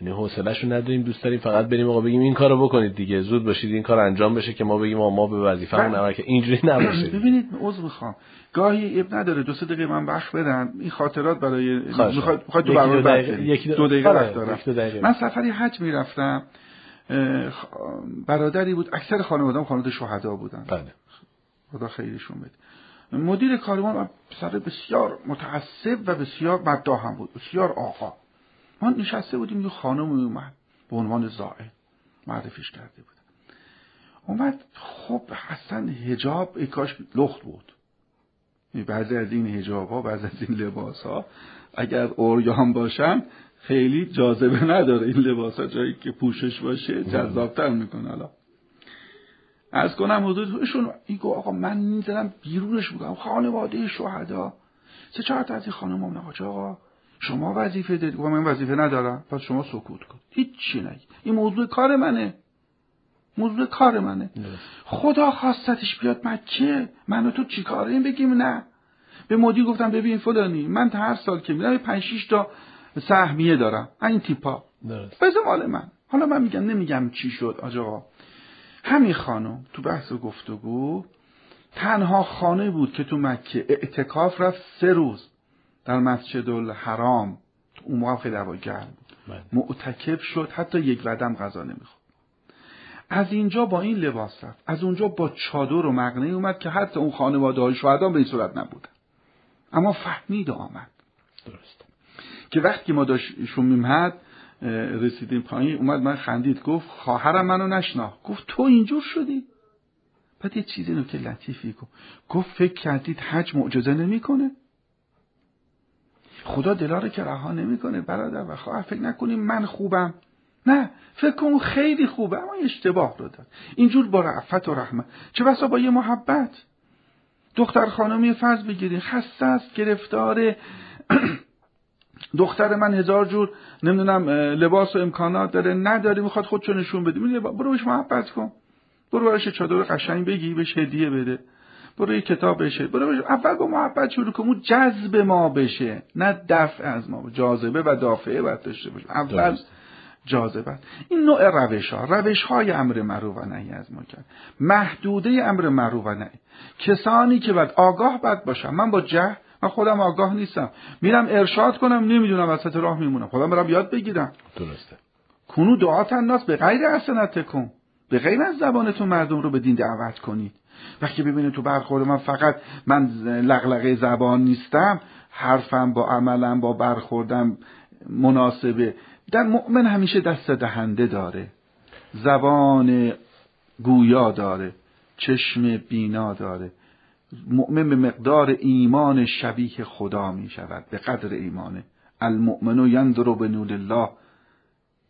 یعنی حوصله‌شو نداریم دوست داریم فقط بریم آقا بگیم این کارو بکنید دیگه. زود باشید این کار انجام بشه که ما بگیم آقا ما به وظیفه‌مون عمل که اینجوری نباشه. ببینید عذر می‌خوام. گاهی اب نداره دو سه دقیقه من وقت بدن این خاطرات برای می‌خواد. می‌خواد تو برنامه دو دقیقه- آره، وقت دارم. یک دو دقیقه. من سفری حج می‌رفتم برادری بود اکثر خانواده‌ام خانواده شهدا بودن. بله. خدا خیرشون بده. مدیر کاروان پسر بسیار متعصب و بسیار مداح هم بود بسیار آقا. ما نشسته بودیم یه خانم اومد به عنوان زائر معرفیش کرده بودم اومد خب اصلا هجاب ای کاش لخت بود. بعضی از این هجاب ها بعضی از این لباس ها اگر اوریان باشن خیلی جاذبه نداره این لباس ها جایی که پوشش باشه جذابتر می‌کنه. حالا از کنم حضورشون این گفت آقا من می‌ذارم بیرونش می‌کنم خانواده شهدا. سه چهار تا از این خانم هم آقا؟ شما وظیفه دارید. گفتم من وظیفه ندارم. پس شما سکوت کن. هیچی نگی. این موضوع کار منه. موضوع کار منه. خدا خواستتش بیاد مکه من و تو چی کاره بگیم نه. به مدیر گفتم ببین فلانی من تا هر سال که میرم پنج شیش تا سهمیه دارم. این تیپا. بذار مال من. حالا من میگم نمیگم چی شد آج آقا. همین خانم تو بحث گفتگو تنها خانه بود که تو مکه اعتکاف رفت سه روز. در مسجد الحرام. اون موقع خیلی هوا گرم بود. بله. معتکف شد. حتی یک قدم غذا نمی‌خورد. از اینجا با این لباس رفت. از اونجا با چادر و مغنه اومد که حتی اون خانواده های شهدا به این صورت نبودن. اما فهمید و آمد. درست. که وقتی ما داشت ایشون میمهد رسیدیم پایین اومد من خندید. گفت خواهرم منو نشناخت گفت تو اینجور شدی؟ بعد یه چیزی که لطیفی گفت. گفت فکر کردید حج معجزه نمی‌کنه؟ خدا دلا رو که رها نمی‌کنه برادر و خواهر. فکر نکنیم من خوبم. نه فکر کن خیلی خوبه اما اشتباه رو داد. اینجور با رعفت و رحمت چه بسا با یه محبت. دختر خانمی فرض بگیرین خسته است گرفتار دختر من هزار جور نمی‌دونم لباس و امکانات داره نداره می‌خواد خودشو نشون بده. میگه برو بهش محبت کن. برو براش چادر قشنگ بگی بهش هدیه بده. برو یه کتاب بشه. برو بشه. اول با محبت شروع کن. اون جذب ما بشه. نه دفع از ما. جاذبه و دافعه باید داشته باشه اول جاذبه. این نوع روش ها روش های امر معروف و نهی از کرد محدوده امر معروف و نهی. کسانی که باید آگاه باید باشم من با جه من خودم آگاه نیستم. میرم ارشاد کنم نمی‌دونم وسط راه میمونم. خودم برم یاد بگیرم. درسته. کنو دعات الناس به غیر حسنتکم به غیر از زبانتون مردم رو به دین دعوت کنید. وقتی ببینید تو برخورد من فقط من لغلقه زبان نیستم حرفم با عملم با برخوردم مناسبه. در مؤمن همیشه دست دهنده داره. زبان گویا داره. چشم بینا داره. مؤمن به مقدار ایمان شبیه خدا می شود. به قدر ایمانه. المؤمن ینظر به نور الله.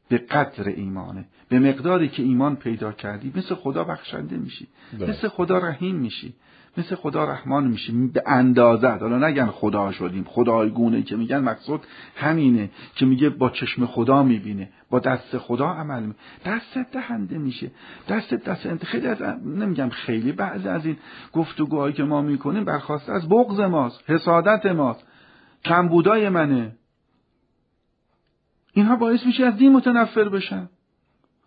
به قدر ایمانه. به مقداری که ایمان پیدا کردی مثل خدا بخشنده میشی مثل خدا رحیم میشی مثل خدا رحمان میشی به اندازه حالا نگن خدا شدیم خدایگونه که میگن مقصود همینه که میگه با چشم خدا می‌بینه با دست خدا عمل می دست دهنده میشه. دست دست خیلی از نمیگم خیلی بعضی از این گفتگوهایی که ما می‌کنیم برخواسته از بغض ماست حسادت ماست کمبودای منه. اینها باعث میشه از دین متنفر بشن.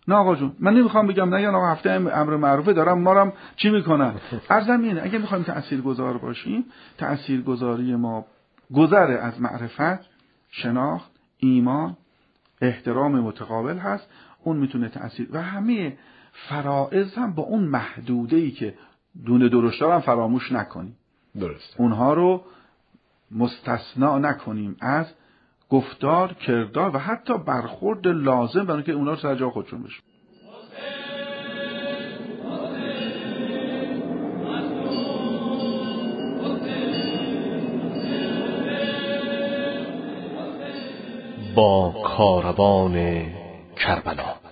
نه آقا جون من نمی‌خوام بگم نه آقا هفته امر معروفه دارم مارم چی می‌کنن ارزم اینه اگه می‌خوایم تأثیر گذار باشیم تأثیر گذاری ما گذر از معرفت شناخت ایمان احترام متقابل هست اون می‌تونه تأثیر و همه فرائض هم با اون محدوده ای که دونه درشتار هم فراموش نکنیم. درست اونها رو مستثنا نکنیم از گفتار کردار و حتی برخورد لازم برای که اونا سر جا خودشون بشه با کاروان کربلا.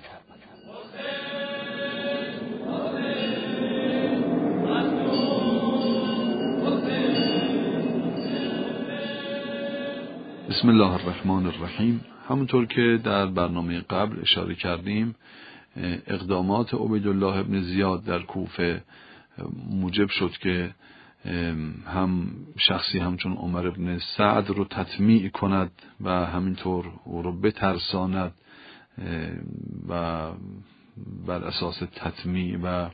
بسم الله الرحمن الرحیم. همونطور که در برنامه قبل اشاره کردیم اقدامات عبیدالله ابن زیاد در کوفه موجب شد که هم شخصی همچون عمر ابن سعد رو تطمیع کند و همینطور او رو بترساند و بر اساس تطمیع و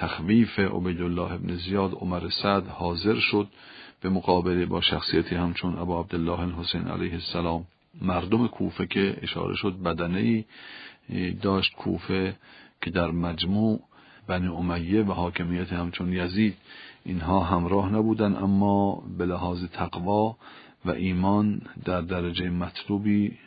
تخویف عبیدالله ابن زیاد عمر سعد حاضر شد به مقابله با شخصیتی همچون ابا عبدالله الحسین علیه السلام مردم کوفه که اشاره شد بدنه داشت کوفه که در مجموع بنی امیه و حاکمیت همچون یزید اینها همراه نبودن اما به لحاظ تقوا و ایمان در درجه مطلوبی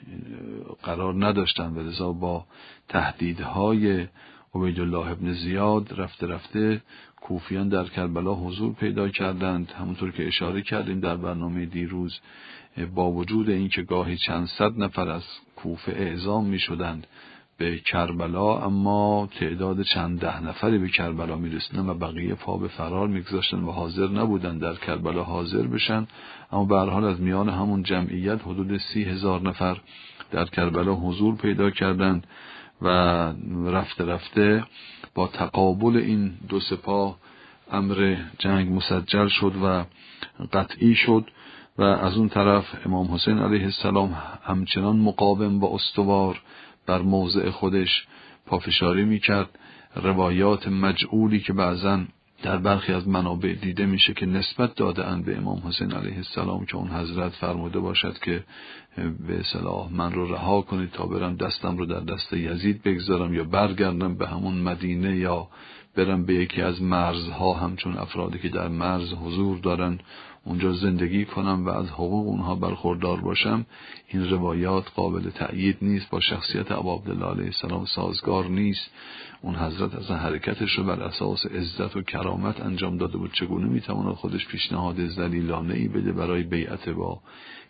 قرار نداشتند. و لذا با تهدیدهای عبیدالله ابن زیاد رفته رفته کوفیان در کربلا حضور پیدا کردند. همونطور که اشاره کردیم در برنامه دیروز با وجود اینکه گاهی چند صد نفر از کوفه اعزام می شدند به کربلا اما تعداد چند ده نفری به کربلا می رسیدن و بقیه پا به فرار میگذاشتن و حاضر نبودند در کربلا حاضر بشن. اما به حال از میان همون جمعیت حدود سی هزار نفر در کربلا حضور پیدا کردند و رفته رفته با تقابل این دو سپاه امر جنگ مسجل شد و قطعی شد و از اون طرف امام حسین علیه السلام همچنان مقاوم و استوار بر موضع خودش پافشاری می‌کرد. روایات مجعولی که بعضا در برخی از منابع دیده میشه که نسبت داده به امام حسین علیه السلام که اون حضرت فرموده باشد که به صلاح من رو رها کنید تا برم دستم رو در دست یزید بگذارم یا برگردم به همون مدینه یا برم به یکی از مرزها همچون افرادی که در مرز حضور دارن. اونجا زندگی کنم و از حقوق اونها برخوردار باشم این روایات قابل تأیید نیست با شخصیت ابا عبدالله علیه السلام سازگار نیست. اون حضرت از حرکتش رو بر اساس عزت و کرامت انجام داده بود. چگونه می‌تواند خودش پیشنهاد زلیلانه ای بده برای بیعت با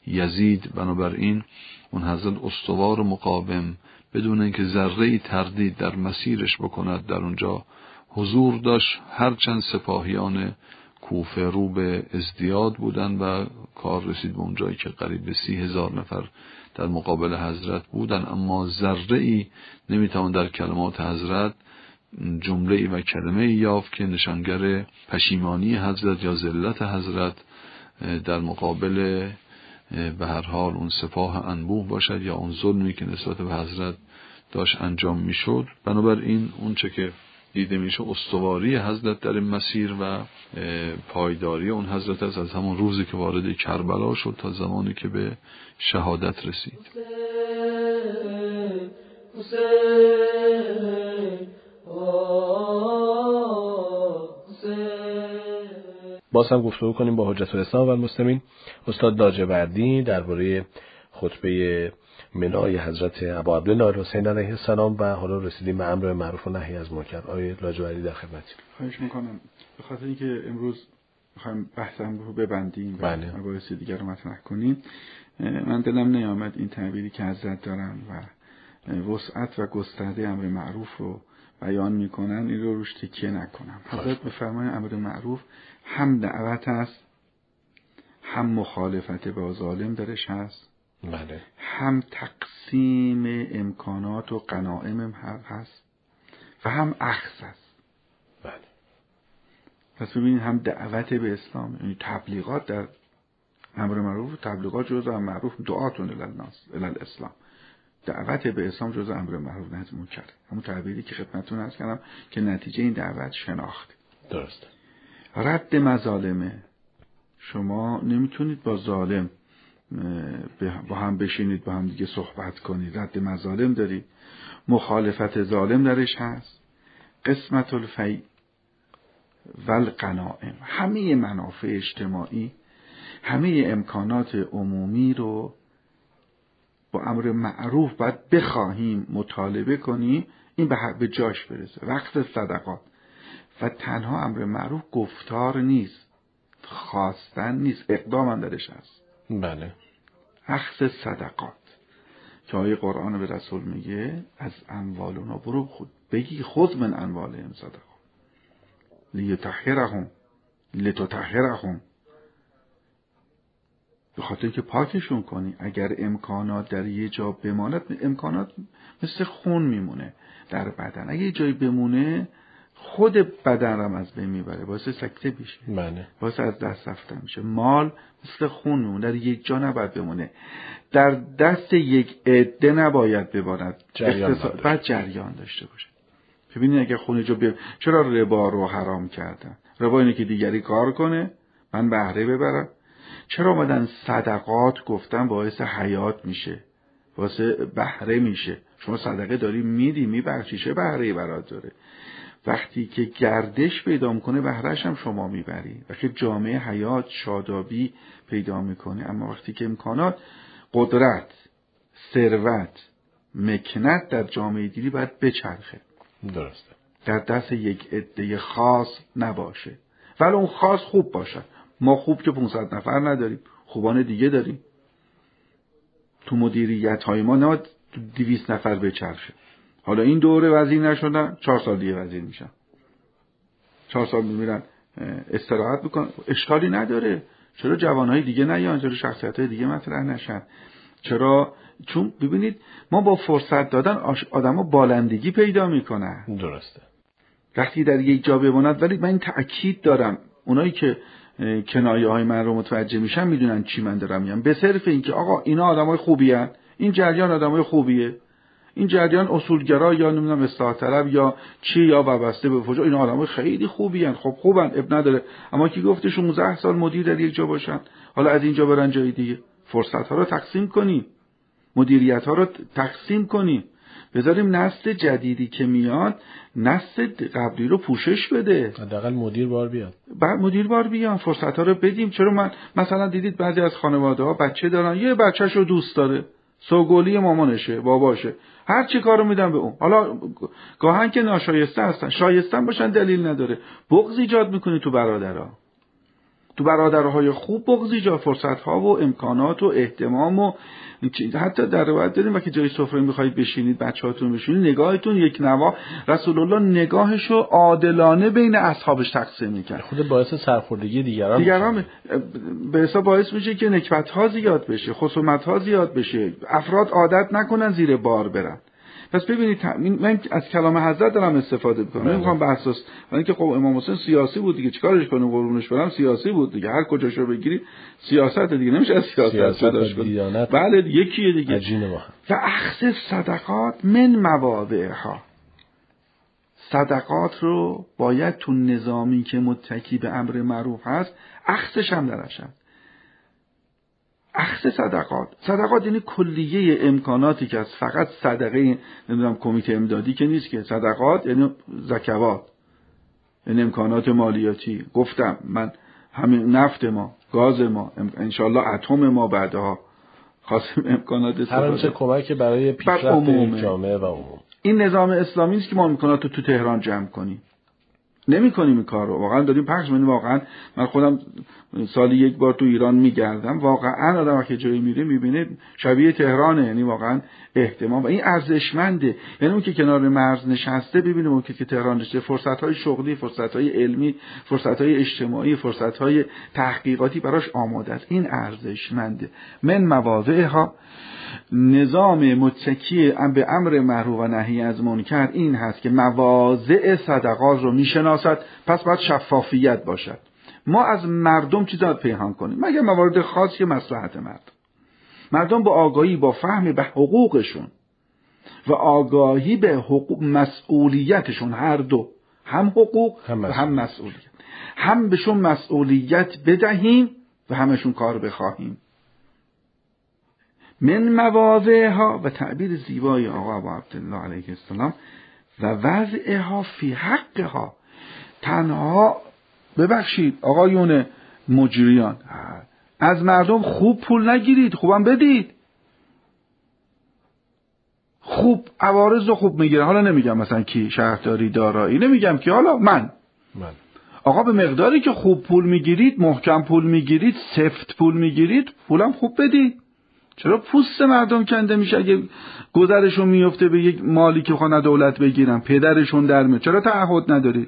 یزید؟ بنابراین اون حضرت استوار و مقاوم بدون اینکه ذره تردید در مسیرش بکند در اونجا حضور داشت. هرچند سپاهیان کوفه رو به ازدیاد بودن و کار رسید به اونجایی که قریب به سی هزار نفر در مقابل حضرت بودن. اما ذره ای نمی‌توان در کلمات حضرت جمله ای و کلمه ای یافت که نشانگر پشیمانی حضرت یا ذلت حضرت در مقابل به هر حال اون سپاه انبوه باشد یا اون ظلمی که نسبت به حضرت داشت انجام می‌شد. بنابراین اون چه که دیده میشه استواری حضرت در این مسیر و پایداری اون حضرت است از همون روزی که وارد کربلا شد تا زمانی که به شهادت رسید. باز هم گفتگو کنیم با حجت الاسلام و المسلمین استاد لاجوردی درباره خطبه منای حضرت ابا عبدالله حسین علیه السلام و حالا رسیدیم به امر معروف و نهی از منکر. آیه لاجوردی در خدمتی خواهش می‌کنم. به خاطر اینکه امروز می‌خوایم بحثم رو ببندیم و بله. مباحث دیگر رو مطرح کنیم من دلم نیامد این تعبیری که حضرت دارن و وسعت و گسترده امر معروف رو بیان می‌کنن این رو روش تکیه نکنم. حضرت بفرمای امر معروف هم دعوت است هم مخالفت با ظالم درش هست. بله. هم تقسیم امکانات و قنائم هست و هم اخذ است بله. پس ببینید هم دعوت به اسلام یعنی تبلیغات در امر معروف تبلیغات جزء معروف دعاتون الالناس الالاسلام دعوت به اسلام جزء امر معروف نهی منکر. همون تعبیری که خدمتتون هست کردم که نتیجه این دعوت شناخت. درست رد مظالمه. شما نمی‌تونید با ظالم با هم بشینید با هم دیگه صحبت کنید. رد مظالم دارید. مخالفت ظالم درش هست. قسمت الفی و القنائم همه منافع اجتماعی همه امکانات عمومی رو با امر معروف باید بخواهیم مطالبه کنیم این به جاش برسه. وقت صدقات. و تنها امر معروف گفتار نیست. خواستن نیست. اقدام هم درش هست. بله. اخذ صدقات. که آیه قرآن به رسول میگه از اموال اونا برو خود بگی خود من اموالهم صدقات. لیتحرهم لیتطهرهم. به خاطر که پاکشون کنی اگر امکانات در یه جا بماند امکانات مثل خون میمونه در بدن. اگه یه جایی بمونه خود بدن رو از بین می‌بره. باعث سکته میشه. بله. باعث از دست رفتن میشه. مال مثل خون میمونه. در یک جا نباید بمونه. در دست یک عده نباید ببارد جریان بعد جریان داشته باشه. ببینید اگر خونه جو بیم چرا ربا رو حرام کردن؟ ربا اینه که دیگری کار کنه. من بهره ببرم. چرا آمدن صدقات گفتن باعث حیات میشه؟ باعث بهره میشه. شما صدقه داری میدی میبخشی. چه بهره برات داره؟ وقتی که گردش پیدا می‌کنه بهرش هم شما می‌بری. وقتی جامعه حیات شادابی پیدا می‌کنه اما وقتی که امکانات قدرت ثروت مکنت در جامعه دیری باید بچرخه. درسته. در دست یک عده خاص نباشه. ولی اون خاص خوب باشه ما خوب که 500 نفر نداریم خوبان دیگه داریم. تو مدیریت های ما نه 200 نفر بچرخه. حالا این دوره وزیر نشدن چهار سال دیگه وزیر میشن. چهار سال میمیرن. استراحت می‌کنن. اشکالی نداره. چرا جوانهای دیگه نیان؟ چرا شخصیت های دیگه مطرح نشن؟ چرا؟ چون ببینید ما با فرصت دادن آدما بالندگی پیدا می‌کنن. درسته. وقتی در یک جا بماند ولی من این تأکید دارم. اونایی که کنایه های من رو متوجه میشن می‌دونن چی من دارم میگم. به صرف اینکه آقا اینا آدمای خوبی هن. این جریان آدمای خوبیه. این جریان اصولگرا یا نمی‌دونم اصلاح طلب یا چی یا وابسته به فجا این آدمای خیلی خوبی هن. خب خوبن اب نداره. اما کی گفته 16 سال مدیر در یک جا باشن؟ حالا از اینجا برن جای دیگه. فرصت ها رو تقسیم کنیم. مدیریت ها رو تقسیم کنیم. بذاریم نسل جدیدی که میاد نسل قبلی رو پوشش بده. حداقل مدیر بار بیاد. بعد مدیر بار بیان فرصت ها رو بدیم. چرا من مثلا دیدید بعضی از خانواده ها بچه دارن یه بچهش رو دوست داره. سوگولی مامانشه باباشه. هر چی کارو میدن به اون. حالا گاهن که ناشایسته هستن. شایستن باشن دلیل نداره. بغض ایجاد می‌کنی تو برادرها. تو برادرهای خوب بغض ایجاد فرصت ها و امکانات و احتمام و حتی در روایت داریم که جای سفره می‌خواهید بشینید بچهاتون بشینید نگاهتون یک نوا. رسول الله نگاهشو عادلانه بین اصحابش تقسیم می‌کرد. خود باعث سرخوردگی دیگران دیگران به حساب باعث میشه که نکبت ها زیاد بشه خصومت ها زیاد بشه. افراد عادت نکنن زیر بار برن. پس ببینید من از کلام حضرت دارم استفاده می‌کنم. بله. نمی‌خوام به اساس اینکه خب امام حسین سیاسی بود دیگه چیکارش کنیم قربونش برم سیاسی بود دیگه. هر کجاش رو بگیری سیاست دیگه. نمیشه از سیاست, جداش. دیانت. بله یکیه دیگه. و اخذ صدقات من مواضعها. صدقات رو باید تو نظامی که متکی به امر معروف هست اخذش هم درش هست. اخذ صدقات. صدقات یعنی کلیه امکاناتی که از فقط صدقه نمی‌دونم کمیته امدادی که نیست که. صدقات یعنی زکوات یعنی امکانات مالیاتی. گفتم من همین نفت ما گاز ما انشالله اتم ما بعدها خواستیم امکانات هر کمک برای پیشرفت جامعه و عموم. این نظام اسلامی است که ما امکانات رو تو تهران جمع کنیم. نمی کنیم این کار رو. واقعا داریم پخش می‌کنیم. واقعا من خودم سالی یک بار تو ایران میگردم. واقعا آدم وقتی جایی میره می‌بینه شبیه تهرانه یعنی واقعا احتمام و این ارزشمنده. یعنی اون که کنار مرز نشسته ببینه اون که که تهران نشسته. فرصت های شغلی فرصت های علمی فرصت های اجتماعی فرصت های تحقیقاتی براش آماده است. این ارزشمنده. من مواضعها نظام متکی به امر معروف و نهی از منکر این هست که مواضع صدقات رو می‌شناسد. پس باید شفافیت باشد. ما از مردم چیزا پنهان کنیم. مگر موارد خاص که مسلحت مردم مردم با آگاهی با فهم به حقوقشون. و آگاهی به حقوق مسئولیتشون هر دو. هم حقوق هم و هم مسئولیت. هم بهشون مسئولیت بدهیم و همشون کار بخواهیم. من مواضعها و تعبیر زیبای آقا ابو عبدالله علیه السلام و وضعها فی حقها تنها ببخشید آقایون مجریان. از مردم خوب پول نگیرید خوبم بدید. خوب عوارض رو خوب می‌گیره حالا نمیگم مثلا کی شهرداری دارایی نمیگم که حالا من. من. آقا به مقداری که خوب پول می‌گیرید محکم پول می‌گیرید سفت پول می‌گیرید پولم خوب بدید. چرا پوست مردم کنده میشه؟ اگه گذرشون میفته به یک مالی که خانه دولت بگیرن پدرشون در میاد. چرا تعهد ندارید؟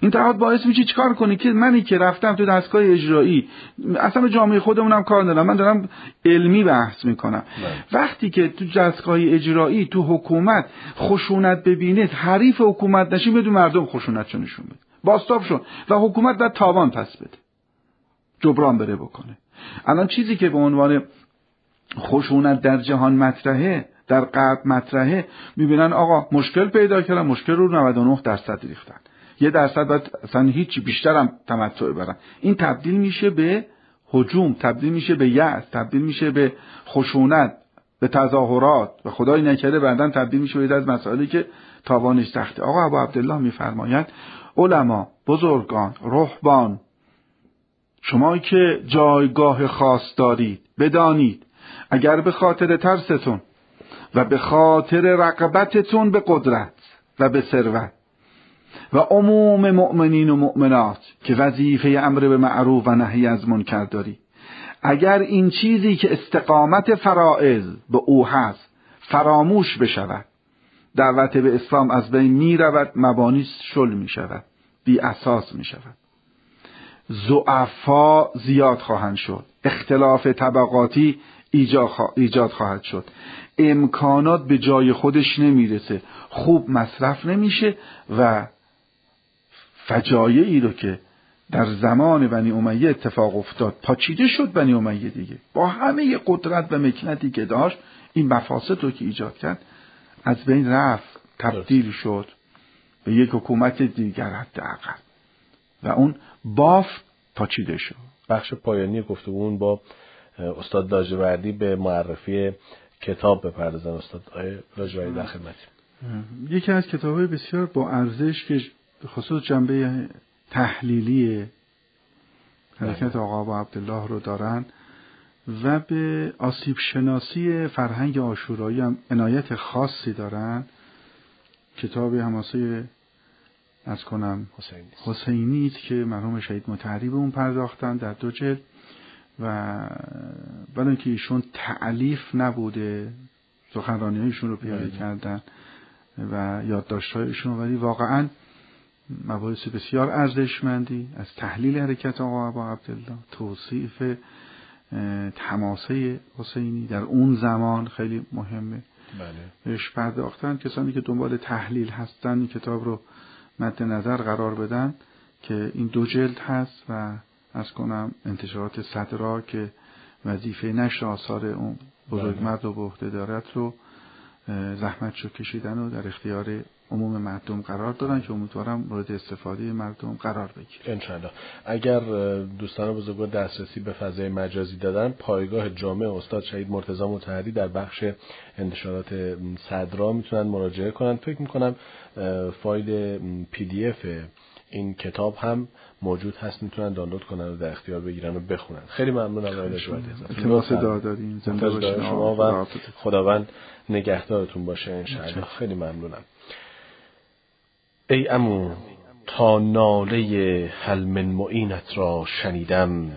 این تعهد باعث میشه چیکار کنی؟ که منی که رفتم تو دستگاه اجرایی اصلا به جامعه خودمونم کار دارم من دارم علمی بحث می‌کنم. وقتی که تو دستگاه اجرایی تو حکومت خشونت ببینید حریف حکومت نشین بدون مردم خشونت نشون بده. باستاب شون و حکومت باید تاوان پس بده. جبران بره بکنه. الان چیزی که به عنوان خشونت در جهان مطرحه در غرب مطرحه می‌بینن آقا مشکل پیدا کردن مشکل رو 99 درصد ریختن. یه درصد باید اصلا هیچی بیشتر هم تمتع برن این تبدیل میشه به هجوم تبدیل میشه به یأس تبدیل میشه به خشونت به تظاهرات. و خدای نکرده بعدا تبدیل میشه به از مسائلی که تاوانش سخته. آقا ابو عبدالله میفرمایند علما بزرگان رهبان شما که جایگاه خاص دارید بدانید اگر به خاطر ترستون و به خاطر رقبتتون به قدرت و به ثروت و عموم مؤمنین و مؤمنات که وظیفه امر به معروف و نهی از منکر داری. اگر این چیزی که استقامت فرائض به او هست فراموش بشود دعوت به اسلام از بین می رود مبانی شل می شود بی اساس می شود زعفا زیاد خواهند شد. اختلاف طبقاتی ایجاد خواهد شد. امکانات به جای خودش نمی‌رسه. خوب مصرف نمیشه و فجایعی رو که در زمان بنی امیه اتفاق افتاد پاچیده شد بنی امیه دیگه. با همه قدرت و مکنتی که داشت این مفاسد رو که ایجاد کرد از بین رفت تبدیل شد به یک حکومت دیگر حداقل. و اون بافت پاچیده شد. بخش پایانی گفتگون با استاد لاجوردی به معرفی کتاب بپردازن استاد لاجوردی در خدمت یکی از کتاب بسیار با ارزش که خصوص جنبه تحلیلی حرکت آقا با عبدالله رو دارن و به آسیب شناسی فرهنگ آشورایی هم عنایت خاصی دارن کتاب هماسه از کنم حسینی است که مرحوم شهید متحری به اون پرداختن در دو جلد و برای اینکه ایشون تعلیف نبوده سخنرانی رو پیاده بله. کردن و یادداشت‌هایشون ولی واقعا مباحث بسیار ارزشمندی از تحلیل حرکت آقا ابا عبدالله توصیف تماسه حسینی در اون زمان خیلی مهمه بله. بهش پرداختن کسانی که دنبال تحلیل هستن این کتاب رو مد نظر قرار بدن که این دو جلد هست و از کنم انتشارات صدرا که وظیفه نشر آثار اون بزرگ بله. مرد و به دارد رو زحمت شو کشیدن و در اختیار عموم مردم قرار دادن که امیدوارم مورد استفاده مردم قرار بگیره. انشاءالله. اگر دوستان بزرگوار دسترسی به فضای مجازی دادن پایگاه جامع استاد شهید مرتضی متحری در بخش انتشارات صدرا می‌تونن مراجعه کنن. فکر می‌کنم فایل پی دی اف این کتاب هم موجود هست می‌تونن دانلود کنن و در اختیار بگیرن و بخونن. خیلی ممنون آقای داریم. زنده شما و خداوند نگهدارتون باشه انشاءالله. خیلی ممنونم. ای امو تا ناله حل من معینت را شنیدم.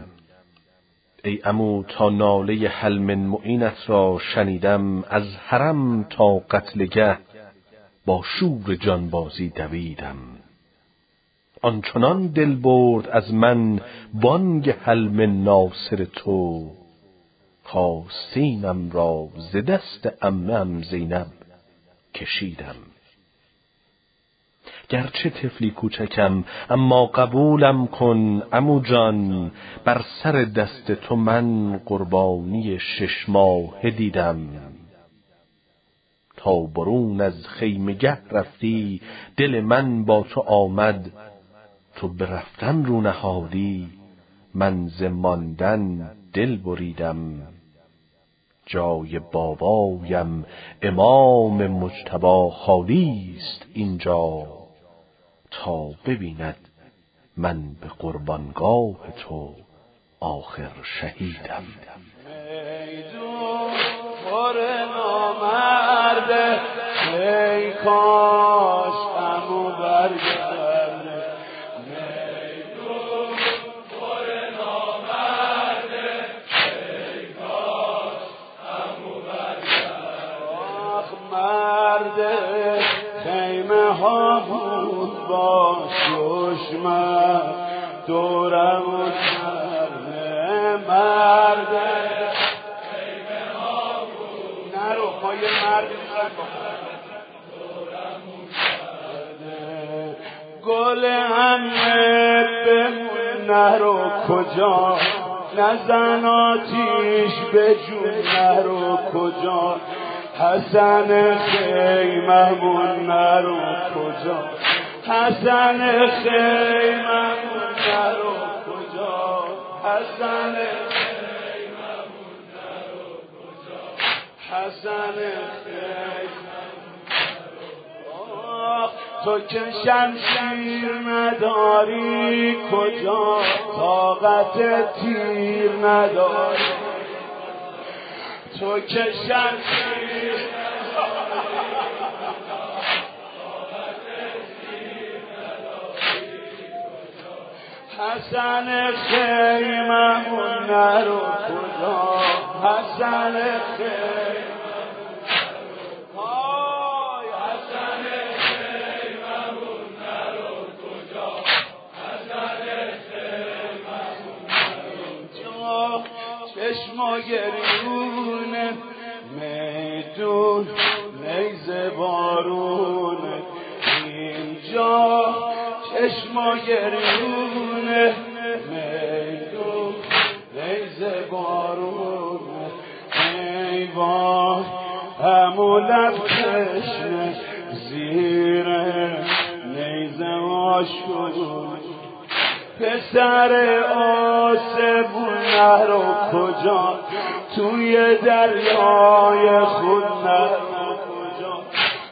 ای امو تا ناله حل من معینت را شنیدم. از حرم تا قتلگه با شور جانبازی دویدم. آنچنان دل برد از من بانگ حلم ناصر تو. خواستینم را ز دست امم زینب کشیدم. گرچه طفلی کوچکم اما قبولم کن امو جان بر سر دست تو من قربانی شش ماه دیدم. تا برون از خیمگه رفتی دل من با تو آمد. تو به رفتن رو نهادی من ز ماندن دل بریدم. جای بابایم امام مجتبا خالی است اینجا. تا ببیند من به قربانگاه تو آخر شهیدم. ای کاش امو برگرده کجا نزن آتیش به جون نرو کجا. حسن خیممون نرو کجا. حسن خیممون نرو کجا. حسن خیممون نرو کجا. حسن تو که شمشیر نداری کجا؟ طاقت تیر نداری تو که شمشیر. حسن خیممون نرو کجا؟ حسن خیممون. گریونه میدون نیز بارونه. اینجا چشما گریونه میدون نیز بارونه. ای وای همو لب چشمه زیر نیزه آشونه پسر آسبون رو کجا؟ توی دریای خود کجا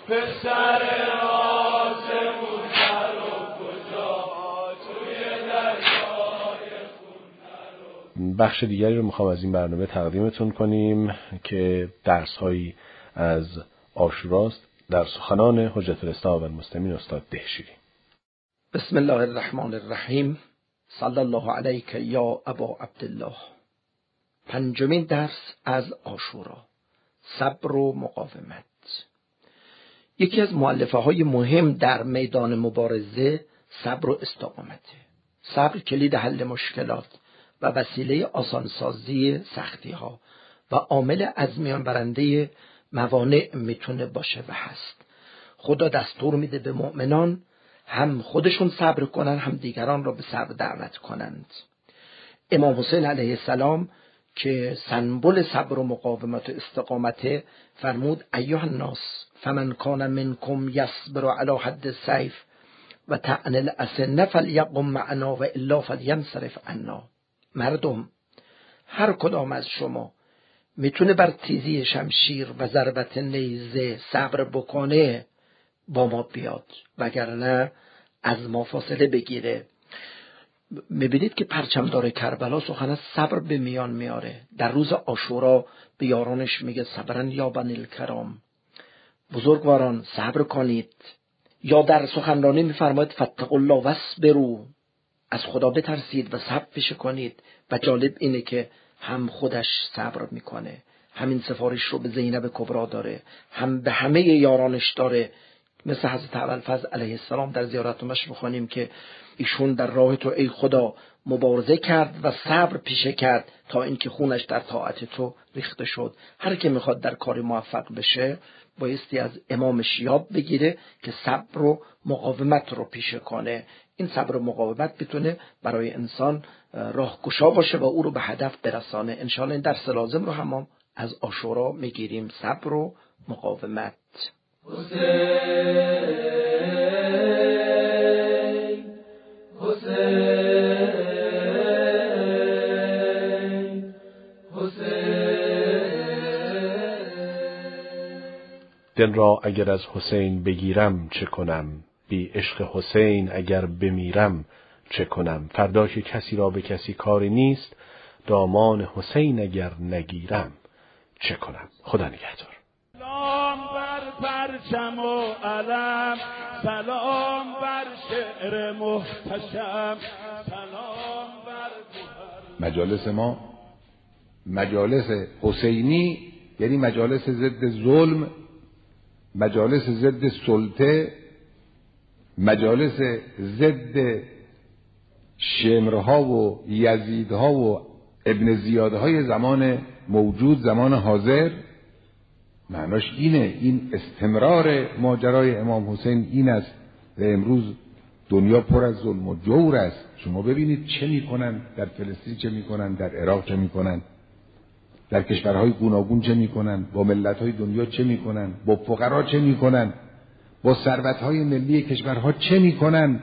پسر آسمون رو کجا؟ توی دریای بخش دیگری رو می‌خوام از این برنامه تقدیمتون کنیم که درس هایی از آشوراست در سخنان حجت الاسلام و المسلمین استاد دهشیری. بسم الله الرحمن الرحیم. صلی الله علیک یا ابا عبدالله. پنجمین درس از آشورا. صبر و مقاومت. یکی از معلفه های مهم در میدان مبارزه صبر و استقامته. صبر کلید حل مشکلات و وسیله آسانسازی سختی ها و عامل از میان برنده موانع می‌تونه باشه و هست. خدا دستور میده به مؤمنان هم خودشون صبر کنن هم دیگران را به صبر دعوت کنند. امام حسین علیه السلام که سنبل صبر و مقاومت و استقامت فرمود ایها الناس فمن کان منکم یصبر علی حد السیف و تعنل الاسن فلیقم معنا و الا فلینصرف عنا. مردم هر کدام از شما می‌تونه بر تیزی شمشیر و ضربت نیزه صبر بکنه با ما بیاد. وگرنه از ما فاصله بگیره. می‌بینید که پرچمدار کربلا سخن صبر به میان میاره. در روز آشورا به یارانش میگه صبرن یا بنی الکرام. بزرگواران صبر کنید. یا در سخنرانی میفرماید فتق الله برو از خدا بترسید و صبر پیشه کنید. و جالب اینه که هم خودش صبر می‌کنه. همین سفارش رو به زینب کبرا داره. هم به همه یارانش داره. مثل حضرت ابوالفضل علیه السلام در زیارت مش می‌خوانیم که ایشون در راه تو ای خدا مبارزه کرد و صبر پیشه کرد تا اینکه خونش در طاعت تو ریخته شد. هر که می‌خواد در کاری موفق بشه بایستی از امامش یاد بگیره که صبر و مقاومت رو پیشه کنه. این صبر و مقاومت بتونه برای انسان راهگشا باشه و او رو به هدف برسانه. انشاءالله این درس لازم رو هم از آشورا می‌گیریم. صبر و مقاومت. دل را اگر از حسین بگیرم چه کنم؟ بی عشق حسین اگر بمیرم چه کنم؟ فردا که کسی را به کسی کاری نیست دامان حسین اگر نگیرم چه کنم؟ خدا نگهدار. پرچم و علم. سلام بر شعر محتشم. سلام بر مجالس ما مجالس حسینی یعنی مجالس ضد ظلم مجالس ضد سلطه مجالس ضد شمرها و یزیدها و ابن زیادهای زمان موجود زمان حاضر. معناش اینه این استمرار ماجرای امام حسین این است و امروز دنیا پر از ظلم و جور است. شما ببینید چه می‌کنن در فلسطین چه می‌کنن در عراق چه می‌کنن در کشورهای گوناگون چه می‌کنن با ملتهای دنیا چه می‌کنن با فقرا چه می‌کنن با ثروتهای ملی کشورها چه می‌کنن.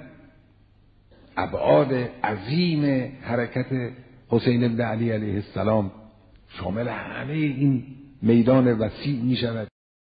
ابعاد عظیم حرکت حسین بن علی علیه السلام شامل همه این میدان وسیع می شود